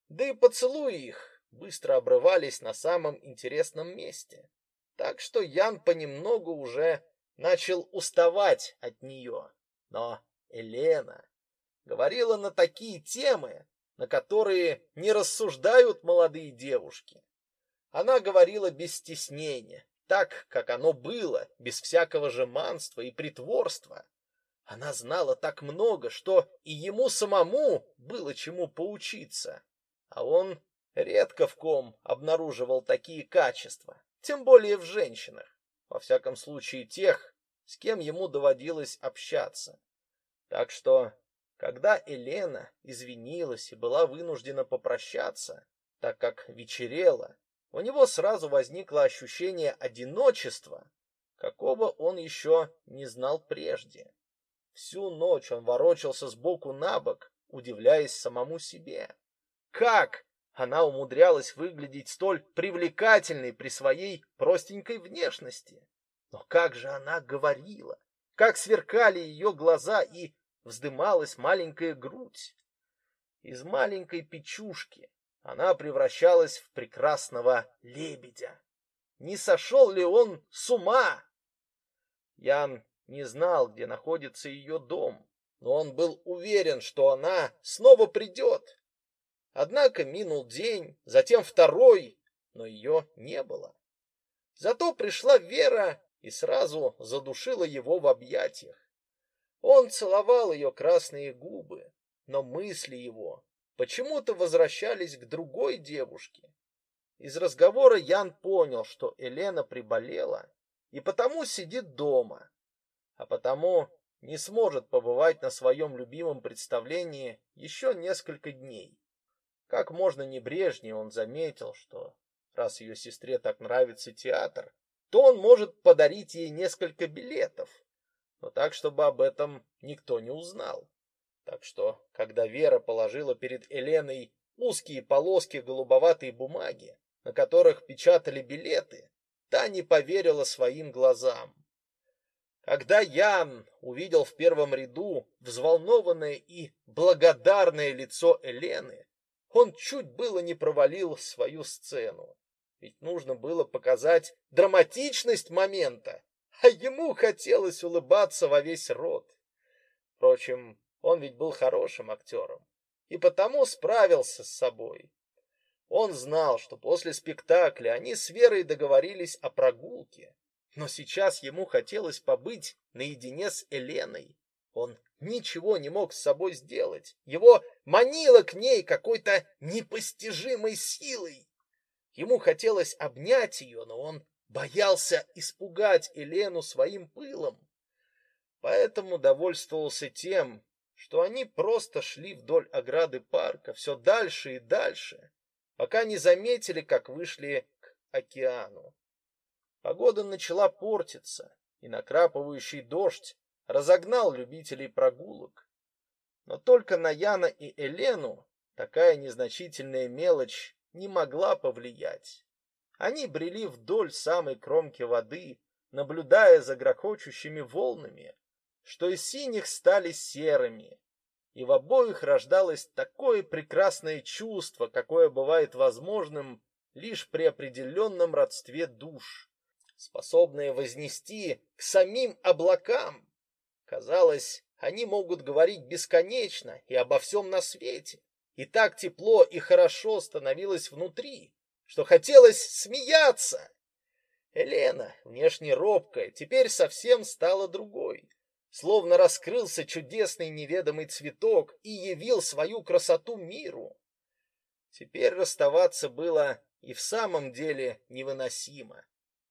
да и поцелуи их быстро обрывались на самом интересном месте. Так что Ян понемногу уже начал уставать от нее. Но Елена говорила на такие темы, на которые не рассуждают молодые девушки. Она говорила без стеснения, так, как оно было, без всякого жеманства и притворства. Она знала так много, что и ему самому было чему поучиться. А он редко в ком обнаруживал такие качества, тем более в женщинах, во всяком случае тех, с кем ему доводилось общаться. Так что, когда Елена извинилась и была вынуждена попрощаться, так как вечерело, у него сразу возникло ощущение одиночества, какого он еще не знал прежде. Всю ночь он ворочался с боку на бок, удивляясь самому себе. Как она умудрялась выглядеть столь привлекательной при своей простенькой внешности? Но как же она говорила, как сверкали ее глаза и вздымалась маленькая грудь. Из маленькой печушки она превращалась в прекрасного лебедя. Не сошел ли он с ума? Ян не знал, где находится ее дом, но он был уверен, что она снова придет. Однако минул день, затем второй, но ее не было. Зато пришла Вера и сразу задушила его в объятиях. Он целовал ее красные губы, но мысли его почему-то возвращались к другой девушке. Из разговора Ян понял, что Елена приболела и потому сидит дома, а потому не сможет побывать на своем любимом представлении еще несколько дней. Как можно небрежнее он заметил, что раз ее сестре так нравится театр, то он может подарить ей несколько билетов, но так, чтобы об этом никто не узнал. Так что, когда Вера положила перед Еленой узкие полоски голубоватой бумаги, на которых печатали билеты, та не поверила своим глазам. Когда Ян увидел в первом ряду взволнованное и благодарное лицо Елены, он чуть было не провалил свою сцену. Ведь нужно было показать драматичность момента, а ему хотелось улыбаться во весь рот. Впрочем, он ведь был хорошим актером и потому справился с собой. Он знал, что после спектакля они с Верой договорились о прогулке, но сейчас ему хотелось побыть наедине с Еленой. Он ничего не мог с собой сделать. Его манило к ней какой-то непостижимой силой. Ему хотелось обнять ее, но он боялся испугать Елену своим пылом. Поэтому довольствовался тем, что они просто шли вдоль ограды парка все дальше и дальше, пока не заметили, как вышли к океану. Погода начала портиться, и накрапывающий дождь разогнал любителей прогулок. Но только на Яна и Елену такая незначительная мелочь не могла повлиять. Они брели вдоль самой кромки воды, наблюдая за грохочущими волнами, что из синих стали серыми, и в обоих рождалось такое прекрасное чувство, какое бывает возможным лишь при определенном родстве душ, способное вознести к самим облакам. Казалось, они могут говорить бесконечно и обо всем на свете. И так тепло и хорошо становилось внутри, что хотелось смеяться. Елена, внешне робкая, теперь совсем стала другой. Словно раскрылся чудесный неведомый цветок и явил свою красоту миру. Теперь расставаться было и в самом деле невыносимо.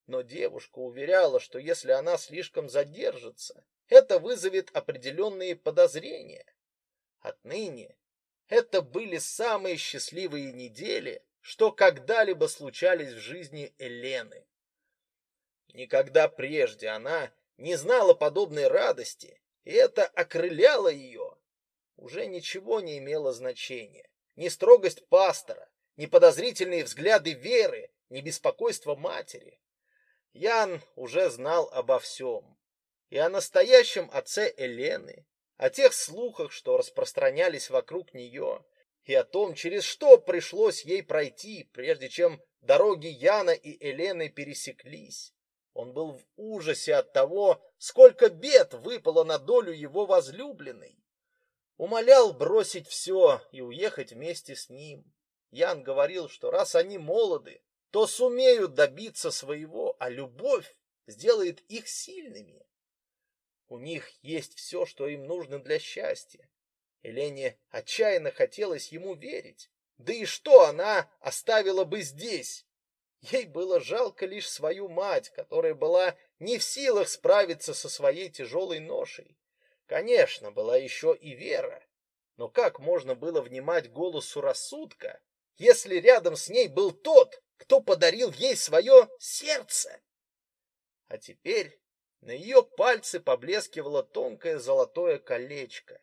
Но девушка уверяла, что если она слишком задержится, это вызовет определенные подозрения. Отныне это были самые счастливые недели, что когда-либо случались в жизни Елены. Никогда прежде она не знала подобной радости, и это окрыляло ее. Уже ничего не имело значения. Ни строгость пастора, ни подозрительные взгляды Веры, ни беспокойство матери. Ян уже знал обо всем. И о настоящем отце Елены, о тех слухах, что распространялись вокруг нее, и о том, через что пришлось ей пройти, прежде чем дороги Яна и Елены пересеклись. Он был в ужасе от того, сколько бед выпало на долю его возлюбленной. Умолял бросить все и уехать вместе с ним. Ян говорил, что раз они молоды, то сумеют добиться своего, а любовь сделает их сильными. У них есть все, что им нужно для счастья. Елене отчаянно хотелось ему верить. Да и что она оставила бы здесь? Ей было жалко лишь свою мать, которая была не в силах справиться со своей тяжелой ношей. Конечно, была еще и Вера. Но как можно было внимать голосу рассудка, если рядом с ней был тот, кто подарил ей свое сердце? А теперь на ее пальце поблескивало тонкое золотое колечко.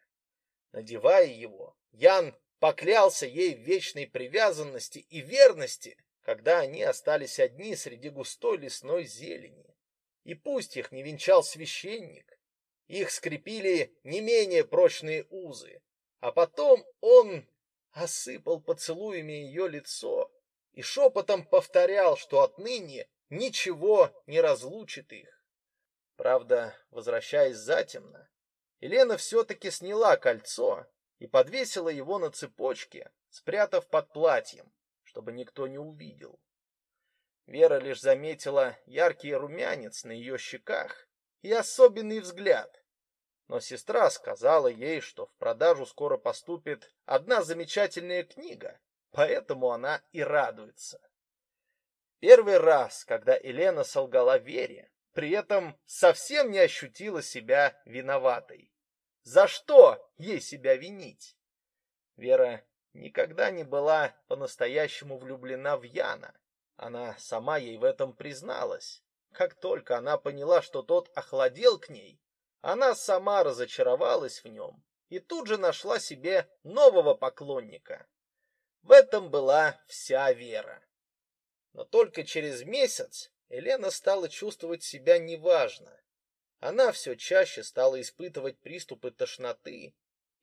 Надевая его, Ян поклялся ей в вечной привязанности и верности, когда они остались одни среди густой лесной зелени. И пусть их не венчал священник, их скрепили не менее прочные узы, а потом он осыпал поцелуями ее лицо и шепотом повторял, что отныне ничего не разлучит их. Правда, возвращаясь затемно, Елена все-таки сняла кольцо и подвесила его на цепочке, спрятав под платьем, чтобы никто не увидел. Вера лишь заметила яркий румянец на ее щеках и особенный взгляд, но сестра сказала ей, что в продажу скоро поступит одна замечательная книга, поэтому она и радуется. Первый раз, когда Елена солгала Вере, при этом совсем не ощутила себя виноватой. За что ей себя винить? Вера никогда не была по-настоящему влюблена в Яна. Она сама ей в этом призналась. Как только она поняла, что тот охладел к ней, она сама разочаровалась в нем и тут же нашла себе нового поклонника. В этом была вся вера. Но только через месяц Елена стала чувствовать себя неважно. Она все чаще стала испытывать приступы тошноты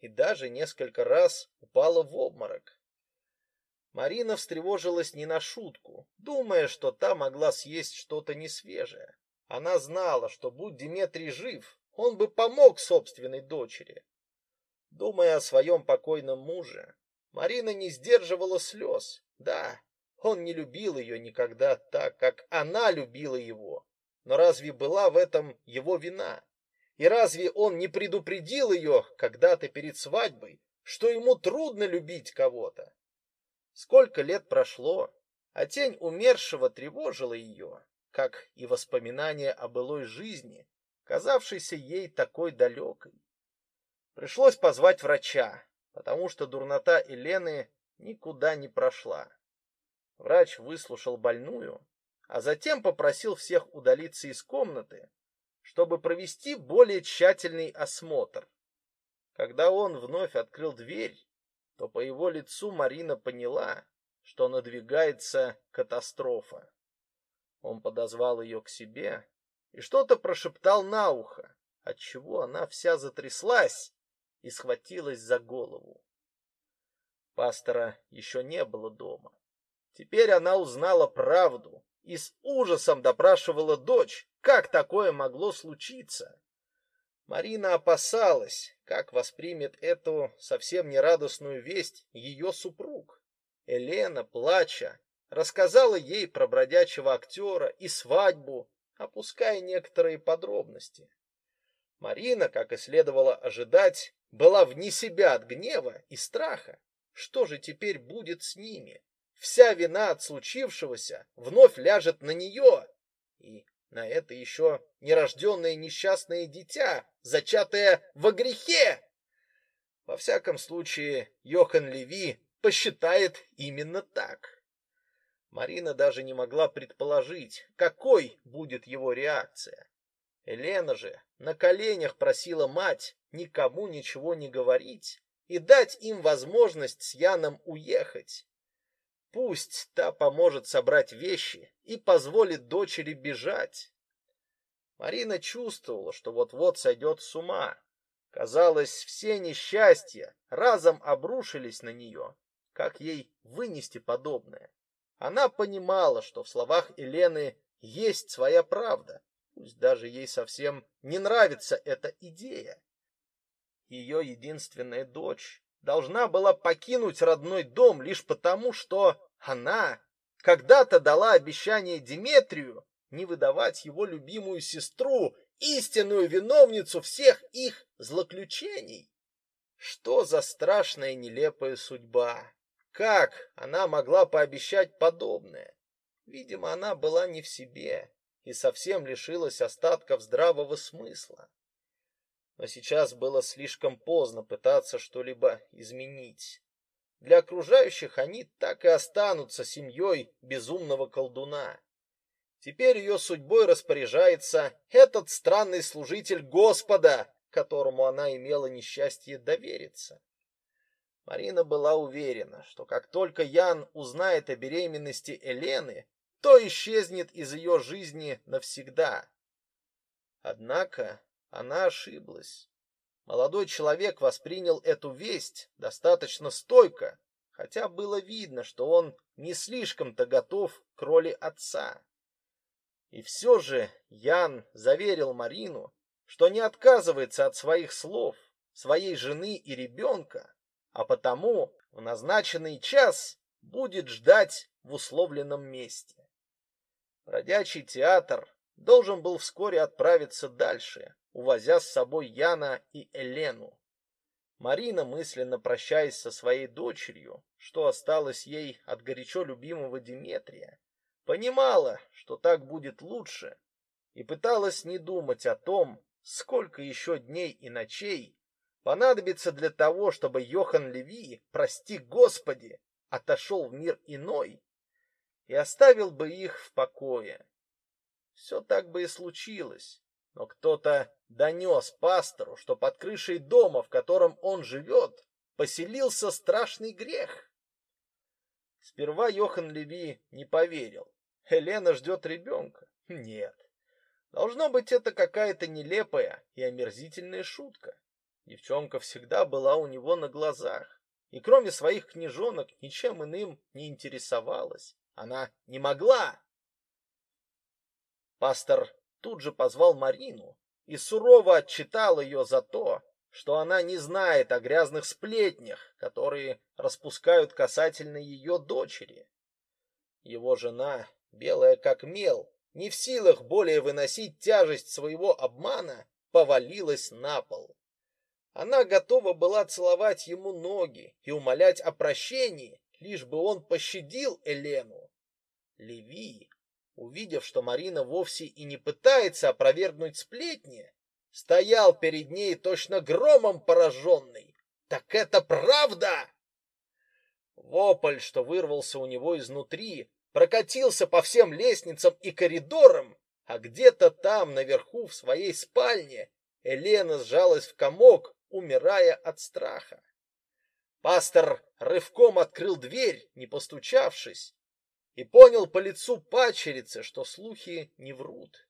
и даже несколько раз упала в обморок. Марина встревожилась не на шутку, думая, что та могла съесть что-то несвежее. Она знала, что будь Диметрий жив, он бы помог собственной дочери. Думая о своем покойном муже, Марина не сдерживала слез. Да, он не любил ее никогда так, как она любила его. Но разве была в этом его вина? И разве он не предупредил ее когда-то перед свадьбой, что ему трудно любить кого-то? Сколько лет прошло, а тень умершего тревожила ее, как и воспоминания о былой жизни, казавшейся ей такой далекой. Пришлось позвать врача, потому что дурнота Елены никуда не прошла. Врач выслушал больную, а затем попросил всех удалиться из комнаты, чтобы провести более тщательный осмотр. Когда он вновь открыл дверь, то по его лицу Марина поняла, что надвигается катастрофа. Он подозвал ее к себе и что-то прошептал на ухо, отчего она вся затряслась и схватилась за голову. Пастора еще не было дома. Теперь она узнала правду и с ужасом допрашивала дочь, как такое могло случиться. Марина опасалась, как воспримет эту совсем нерадостную весть ее супруг. Елена, плача, рассказала ей про бродячего актера и свадьбу, опуская некоторые подробности. Марина, как и следовало ожидать, была вне себя от гнева и страха. Что же теперь будет с ними? Вся вина от случившегося вновь ляжет на нее, и на это еще нерожденное несчастное дитя, зачатое во грехе. Во всяком случае, Йохан Леви посчитает именно так. Марина даже не могла предположить, какой будет его реакция. Елена же на коленях просила мать никому ничего не говорить и дать им возможность с Яном уехать. Пусть та поможет собрать вещи и позволит дочери бежать. Марина чувствовала, что вот-вот сойдет с ума. Казалось, все несчастья разом обрушились на нее. Как ей вынести подобное? Она понимала, что в словах Елены есть своя правда, пусть даже ей совсем не нравится эта идея. Ее единственная дочь должна была покинуть родной дом лишь потому, что она когда-то дала обещание Диметрию не выдавать его любимую сестру, истинную виновницу всех их злоключений. Что за страшная нелепая судьба! Как она могла пообещать подобное? Видимо, она была не в себе и совсем лишилась остатков здравого смысла. Но сейчас было слишком поздно пытаться что-либо изменить. Для окружающих они так и останутся семьей безумного колдуна. Теперь ее судьбой распоряжается этот странный служитель Господа, которому она имела несчастье довериться. Марина была уверена, что как только Ян узнает о беременности Елены, то исчезнет из ее жизни навсегда. Однако она ошиблась. Молодой человек воспринял эту весть достаточно стойко, хотя было видно, что он не слишком-то готов к роли отца. И все же Ян заверил Марину, что не отказывается от своих слов, своей жены и ребенка, а потому в назначенный час будет ждать в условленном месте. Бродячий театр должен был вскоре отправиться дальше, увозя с собой Яна и Елену. Марина, мысленно прощаясь со своей дочерью, что осталось ей от горячо любимого Диметрия, понимала, что так будет лучше, и пыталась не думать о том, сколько еще дней и ночей понадобится для того, чтобы Йохан Леви, прости Господи, отошел в мир иной и оставил бы их в покое. Все так бы и случилось, но кто-то донес пастору, что под крышей дома, в котором он живет, поселился страшный грех. Сперва Йохан Леви не поверил. Елена ждет ребенка. Нет. Должно быть, это какая-то нелепая и омерзительная шутка. Девчонка всегда была у него на глазах, и кроме своих книжонок ничем иным не интересовалась. Она не могла. Пастор тут же позвал Марину и сурово отчитал ее за то, что она не знает о грязных сплетнях, которые распускают касательно ее дочери. Его жена, белая как мел, не в силах более выносить тяжесть своего обмана, повалилась на пол. Она готова была целовать ему ноги и умолять о прощении, лишь бы он пощадил Елену. Леви, увидев, что Марина вовсе и не пытается опровергнуть сплетни, стоял перед ней точно громом пораженный. Так это правда! Вопль, что вырвался у него изнутри, прокатился по всем лестницам и коридорам, а где-то там, наверху, в своей спальне, Елена сжалась в комок умирая от страха. Пастор рывком открыл дверь, не постучавшись, и понял по лицу пачерицы, что слухи не врут.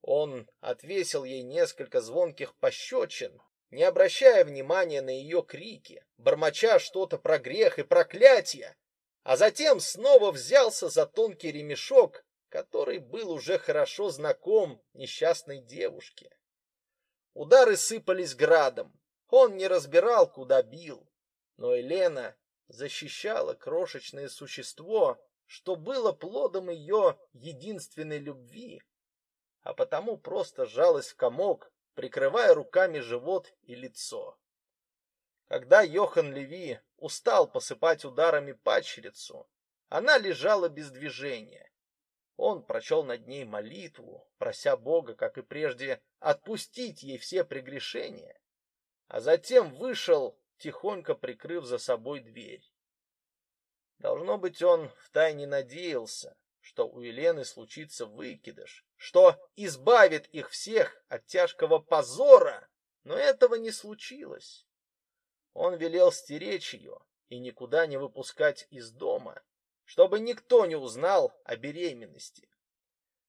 Он отвесил ей несколько звонких пощечин, не обращая внимания на ее крики, бормоча что-то про грех и проклятие, а затем снова взялся за тонкий ремешок, который был уже хорошо знаком несчастной девушке. Удары сыпались градом. Он не разбирал, куда бил, но Елена защищала крошечное существо, что было плодом ее единственной любви, а потому просто сжалась в комок, прикрывая руками живот и лицо. Когда Йохан Леви устал посыпать ударами падчерицу, она лежала без движения. Он прочел над ней молитву, прося Бога, как и прежде, отпустить ей все прегрешения, а затем вышел, тихонько прикрыв за собой дверь. Должно быть, он втайне надеялся, что у Елены случится выкидыш, что избавит их всех от тяжкого позора, но этого не случилось. Он велел стеречь ее и никуда не выпускать из дома, чтобы никто не узнал о беременности.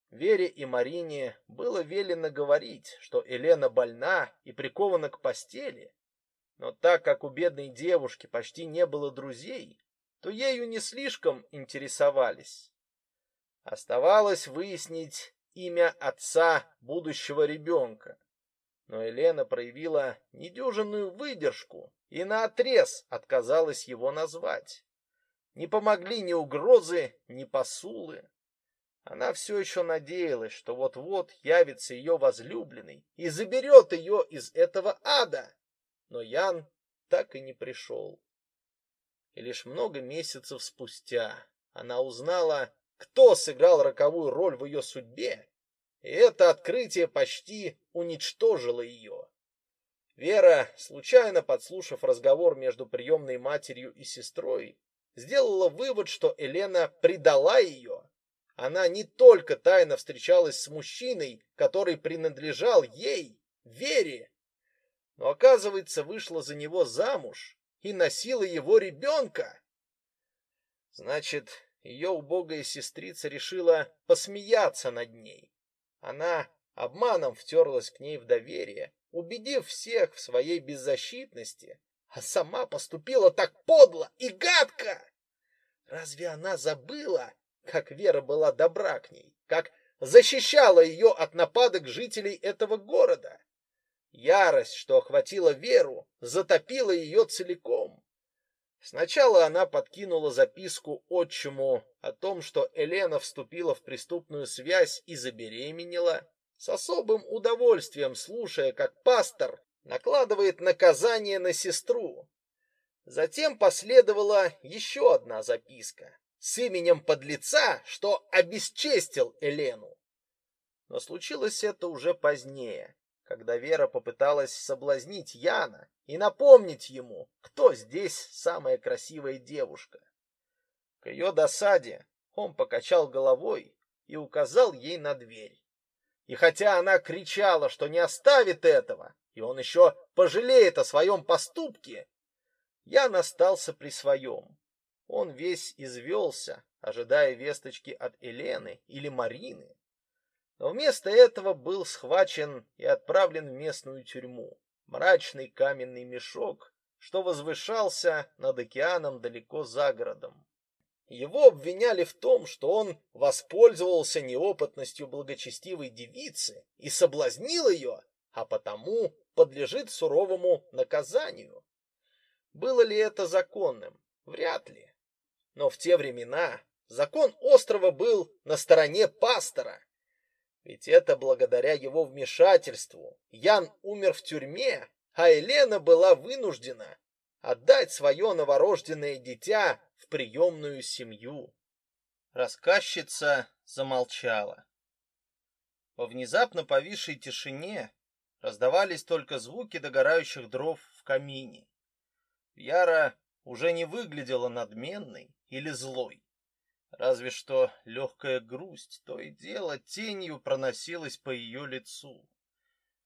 Вере и Марине было велено говорить, что Елена больна и прикована к постели, но так как у бедной девушки почти не было друзей, то ею не слишком интересовались. Оставалось выяснить имя отца будущего ребенка. Но Елена проявила недюжинную выдержку и наотрез отказалась его назвать. Не помогли ни угрозы, ни посулы. Она все еще надеялась, что вот-вот явится ее возлюбленный и заберет ее из этого ада. Но Ян так и не пришел. И лишь много месяцев спустя она узнала, кто сыграл роковую роль в ее судьбе, и это открытие почти уничтожило ее. Вера, случайно подслушав разговор между приемной матерью и сестрой, сделала вывод, что Елена предала ее. Она не только тайно встречалась с мужчиной, который принадлежал ей, Вере, но, оказывается, вышла за него замуж и носила его ребенка. Значит, ее убогая сестрица решила посмеяться над ней. Она обманом втерлась к ней в доверие, убедив всех в своей беззащитности, а сама поступила так подло и гадко. Разве она забыла, как Вера была добра к ней, как защищала ее от нападок жителей этого города? Ярость, что охватила Веру, затопила ее целиком. Сначала она подкинула записку отчиму о том, что Елена вступила в преступную связь и забеременела, с особым удовольствием слушая, как пастор накладывает наказание на сестру. Затем последовала еще одна записка с именем подлеца, что обесчестил Елену. Но случилось это уже позднее, когда Вера попыталась соблазнить Яна и напомнить ему, кто здесь самая красивая девушка. К ее досаде он покачал головой и указал ей на дверь. И хотя она кричала, что не оставит этого, и он еще пожалеет о своем поступке, Ян остался при своем. Он весь извелся, ожидая весточки от Елены или Марины но вместо этого был схвачен и отправлен в местную тюрьму, мрачный каменный мешок, что возвышался над океаном далеко за городом. Его обвиняли в том, что он воспользовался неопытностью благочестивой девицы и соблазнил ее, а потому подлежит суровому наказанию. Было ли это законным? Вряд ли. Но в те времена закон острова был на стороне пастора, ведь это благодаря его вмешательству Ян умер в тюрьме, а Елена была вынуждена отдать свое новорожденное дитя в приемную семью. Рассказчица замолчала. По внезапно повисшей тишине раздавались только звуки догорающих дров в камине. Яра уже не выглядела надменной или злой. Разве что легкая грусть то и дело тенью проносилась по ее лицу.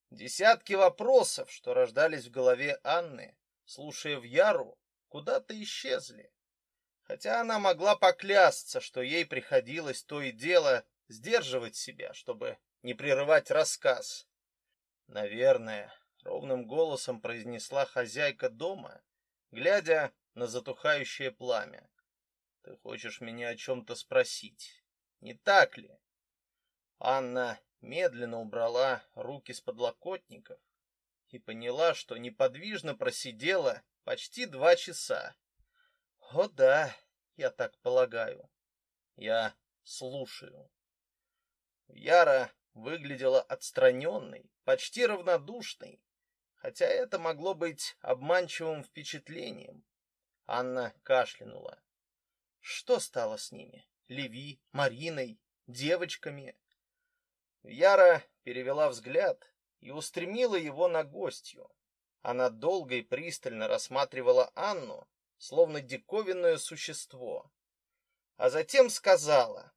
Десятки вопросов, что рождались в голове Анны, слушая в Яру, куда-то исчезли. Хотя она могла поклясться, что ей приходилось то и дело сдерживать себя, чтобы не прерывать рассказ. Наверное, ровным голосом произнесла хозяйка дома, глядя на затухающее пламя. Ты хочешь меня о чем то спросить, не так ли? Анна медленно убрала руки с подлокотников и поняла, что неподвижно просидела почти два часа. О да, я так полагаю. Я слушаю. Яра выглядела отстраненной, почти равнодушной, хотя это могло быть обманчивым впечатлением. Анна кашлянула. Что стало с ними? Леви, Мариной, девочками? Яра перевела взгляд и устремила его на гостью. Она долго и пристально рассматривала Анну, словно диковинное существо, а затем сказала: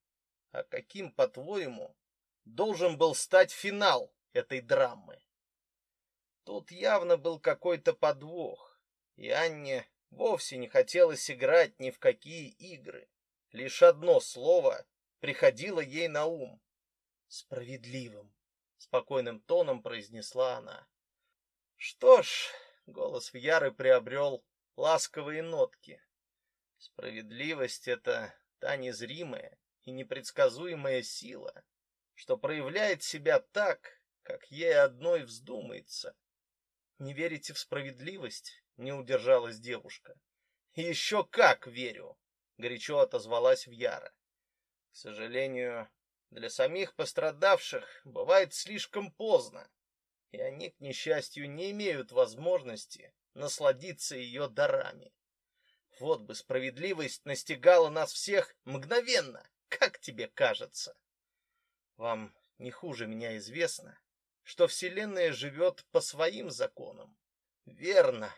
"А каким, по-твоему, должен был стать финал этой драмы?" Тут явно был какой-то подвох, и Анне вовсе не хотелось играть ни в какие игры. Лишь одно слово приходило ей на ум справедливым, спокойным тоном произнесла она. Что ж, голос Вьяры приобрел ласковые нотки. Справедливость это та незримая и непредсказуемая сила, что проявляет себя так, как ей одной вздумается. Не верите в справедливость? Не удержалась девушка. «Еще как верю, горячо отозвалась Вьяра. К сожалению, для самих пострадавших бывает слишком поздно, и они, к несчастью, не имеют возможности насладиться ее дарами. Вот бы справедливость настигала нас всех мгновенно, как тебе кажется? Вам не хуже меня известно, что Вселенная живет по своим законам. Верно.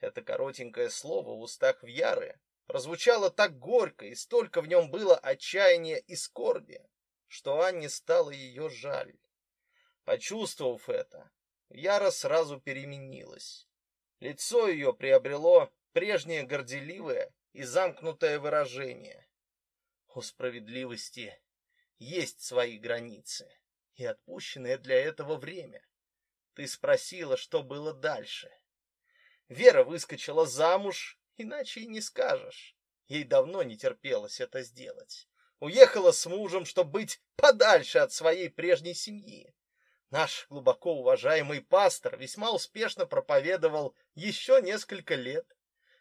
Это коротенькое слово в устах Вьяры прозвучало так горько, и столько в нем было отчаяния и скорби, что Анне стало ее жаль. Почувствовав это, Яра сразу переменилась. Лицо ее приобрело прежнее горделивое и замкнутое выражение. У справедливости есть свои границы и отпущенное для этого время. Ты спросила, что было дальше. Вера выскочила замуж, иначе и не скажешь. Ей давно не терпелось это сделать. Уехала с мужем, чтобы быть подальше от своей прежней семьи. Наш глубоко уважаемый пастор весьма успешно проповедовал еще несколько лет.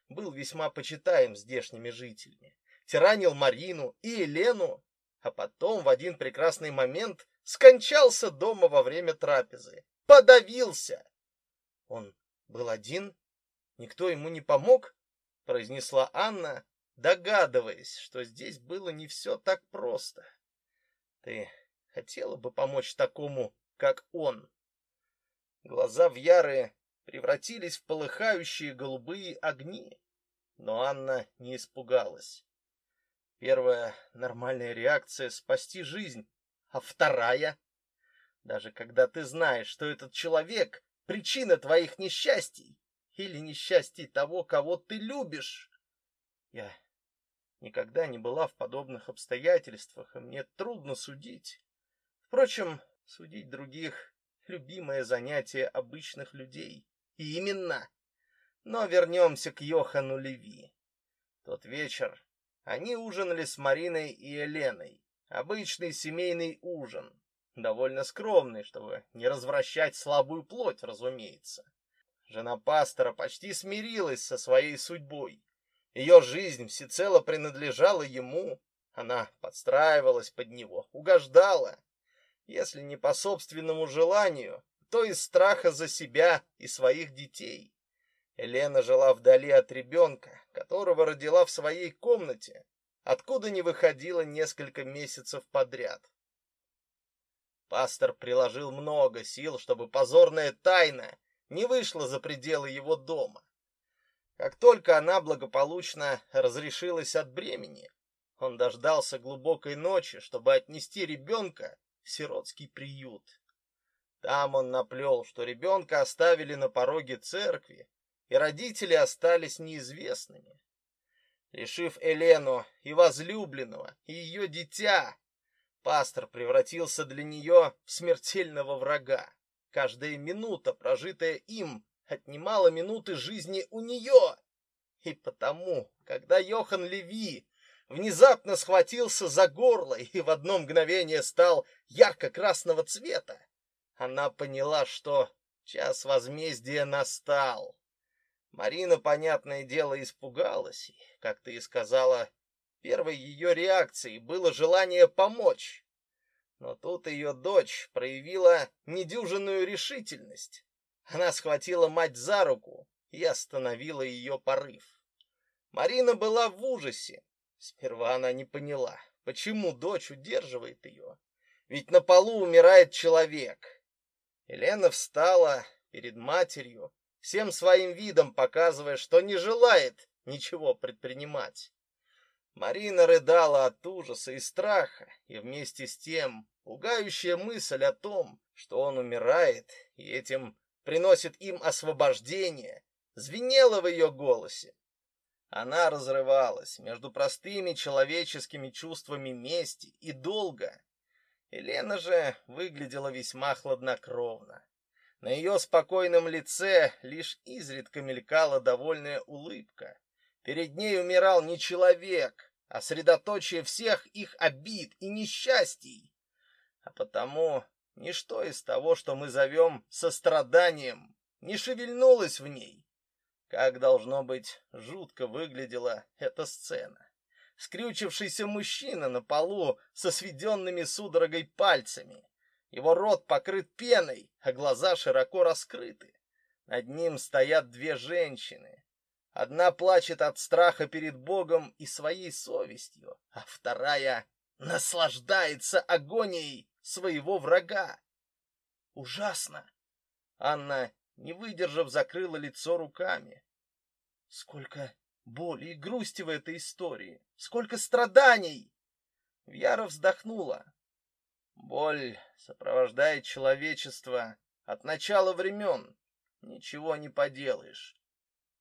Был весьма почитаем здешними жителями. Тиранил Марину и Елену, а потом в один прекрасный момент скончался дома во время трапезы. Подавился. Он был один? Никто ему не помог? произнесла Анна, догадываясь, что здесь было не все так просто. Ты хотела бы помочь такому, как он? Глаза в Вьяры превратились в полыхающие голубые огни, но Анна не испугалась. Первая нормальная реакция спасти жизнь, а вторая даже когда ты знаешь, что этот человек причина твоих несчастий или несчастий того, кого ты любишь. Я никогда не была в подобных обстоятельствах, и мне трудно судить. Впрочем, судить других любимое занятие обычных людей. И именно. Но вернемся к Йохану Леви. Тот вечер они ужинали с Мариной и Еленой. Обычный семейный ужин, довольно скромный, чтобы не развращать слабую плоть, разумеется. Жена пастора почти смирилась со своей судьбой. Ее жизнь всецело принадлежала ему. Она подстраивалась под него, угождала. Если не по собственному желанию, то из страха за себя и своих детей. Елена жила вдали от ребенка, которого родила в своей комнате, откуда не выходила несколько месяцев подряд. Пастор приложил много сил, чтобы позорная тайна не вышла за пределы его дома. Как только она благополучно разрешилась от бремени, он дождался глубокой ночи, чтобы отнести ребенка в сиротский приют. Там он наплел, что ребенка оставили на пороге церкви, и родители остались неизвестными. Лишив Елену и возлюбленного, и ее дитя, пастор превратился для нее в смертельного врага. Каждая минута, прожитая им, отнимала минуты жизни у нее. И потому, когда Йохан Леви внезапно схватился за горло и в одно мгновение стал ярко-красного цвета, она поняла, что час возмездия настал. Марина, понятное дело, испугалась, и, как ты и сказала, первой ее реакцией было желание помочь. Но тут ее дочь проявила недюжинную решительность. Она схватила мать за руку и остановила ее порыв. Марина была в ужасе. Сперва она не поняла, почему дочь удерживает ее. Ведь на полу умирает человек. Елена встала перед матерью, всем своим видом показывая, что не желает ничего предпринимать. Марина рыдала от ужаса и страха, и вместе с тем пугающая мысль о том, что он умирает, и этим приносит им освобождение, звенела в ее голосе. Она разрывалась между простыми человеческими чувствами мести и долга. Елена же выглядела весьма хладнокровно. На ее спокойном лице лишь изредка мелькала довольная улыбка. Перед ней умирал не человек, а средоточие всех их обид и несчастий. А потому ничто из того, что мы зовем состраданием, не шевельнулось в ней. Как должно быть жутко выглядела эта сцена. Скрючившийся мужчина на полу со сведенными судорогой пальцами. Его рот покрыт пеной, а глаза широко раскрыты. Над ним стоят две женщины. Одна плачет от страха перед Богом и своей совестью, а вторая наслаждается агонией своего врага. Ужасно. Анна, не выдержав, закрыла лицо руками. Сколько боли и грусти в этой истории, сколько страданий. Вяра вздохнула. Боль сопровождает человечество от начала времен. Ничего не поделаешь.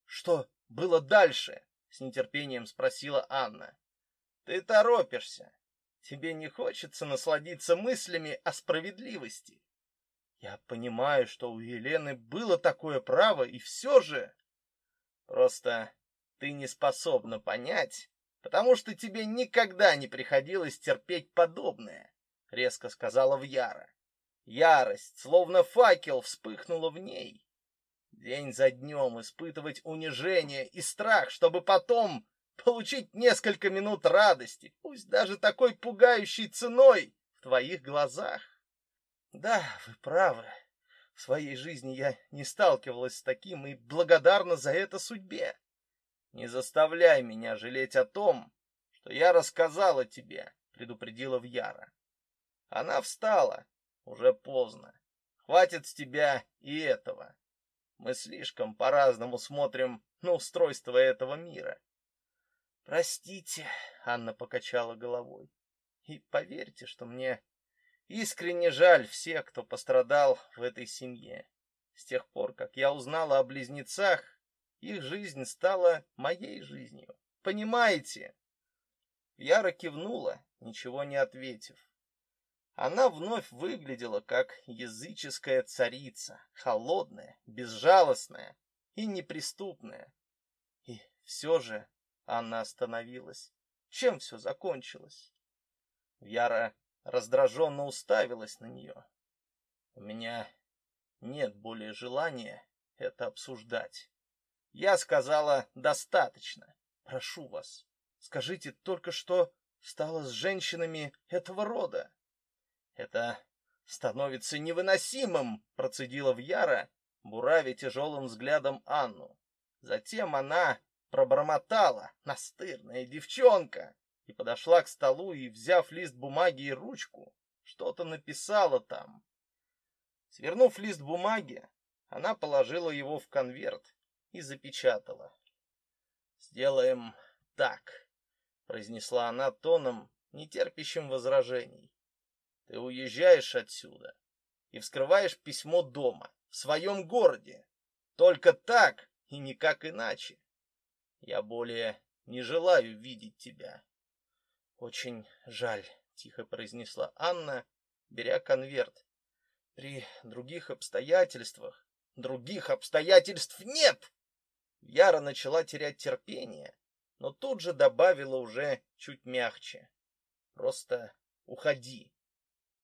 Что было дальше? С нетерпением спросила Анна. Ты торопишься. Тебе не хочется насладиться мыслями о справедливости. Я понимаю, что у Елены было такое право, и все же... Просто ты не способна понять, потому что тебе никогда не приходилось терпеть подобное, резко сказала Вяра. Ярость, словно факел, вспыхнула в ней. День за днем испытывать унижение и страх, чтобы потом получить несколько минут радости, пусть даже такой пугающей ценой в твоих глазах. Да, вы правы. В своей жизни я не сталкивалась с таким и благодарна за это судьбе. Не заставляй меня жалеть о том, что я рассказала тебе, предупредила Вьяра. Она встала. Уже поздно. Хватит с тебя и этого. Мы слишком по-разному смотрим на устройство этого мира. Простите, Анна покачала головой. И поверьте, что мне искренне жаль всех, кто пострадал в этой семье. С тех пор, как я узнала о близнецах, их жизнь стала моей жизнью. Понимаете? Яра кивнула, ничего не ответив. Она вновь выглядела как языческая царица, холодная, безжалостная и неприступная. И все же Анна остановилась. Чем все закончилось? Яра раздраженно уставилась на нее. У меня нет более желания это обсуждать. Я сказала достаточно. Прошу вас, скажите только, что стало с женщинами этого рода. Это становится невыносимым, процедила Вьяра, буравя тяжелым взглядом Анну. Затем она пробормотала, настырная девчонка, и подошла к столу и, взяв лист бумаги и ручку, что-то написала там. Свернув лист бумаги, она положила его в конверт и запечатала. «Сделаем так», — произнесла она тоном, не терпящим возражений. «Ты уезжаешь отсюда, и вскрываешь письмо дома, в своем городе. Только так и никак иначе. Я более не желаю видеть тебя. Очень жаль, тихо произнесла Анна, беря конверт. При других обстоятельствах, других обстоятельств нет. Яра начала терять терпение, но тут же добавила уже чуть мягче: "Просто уходи.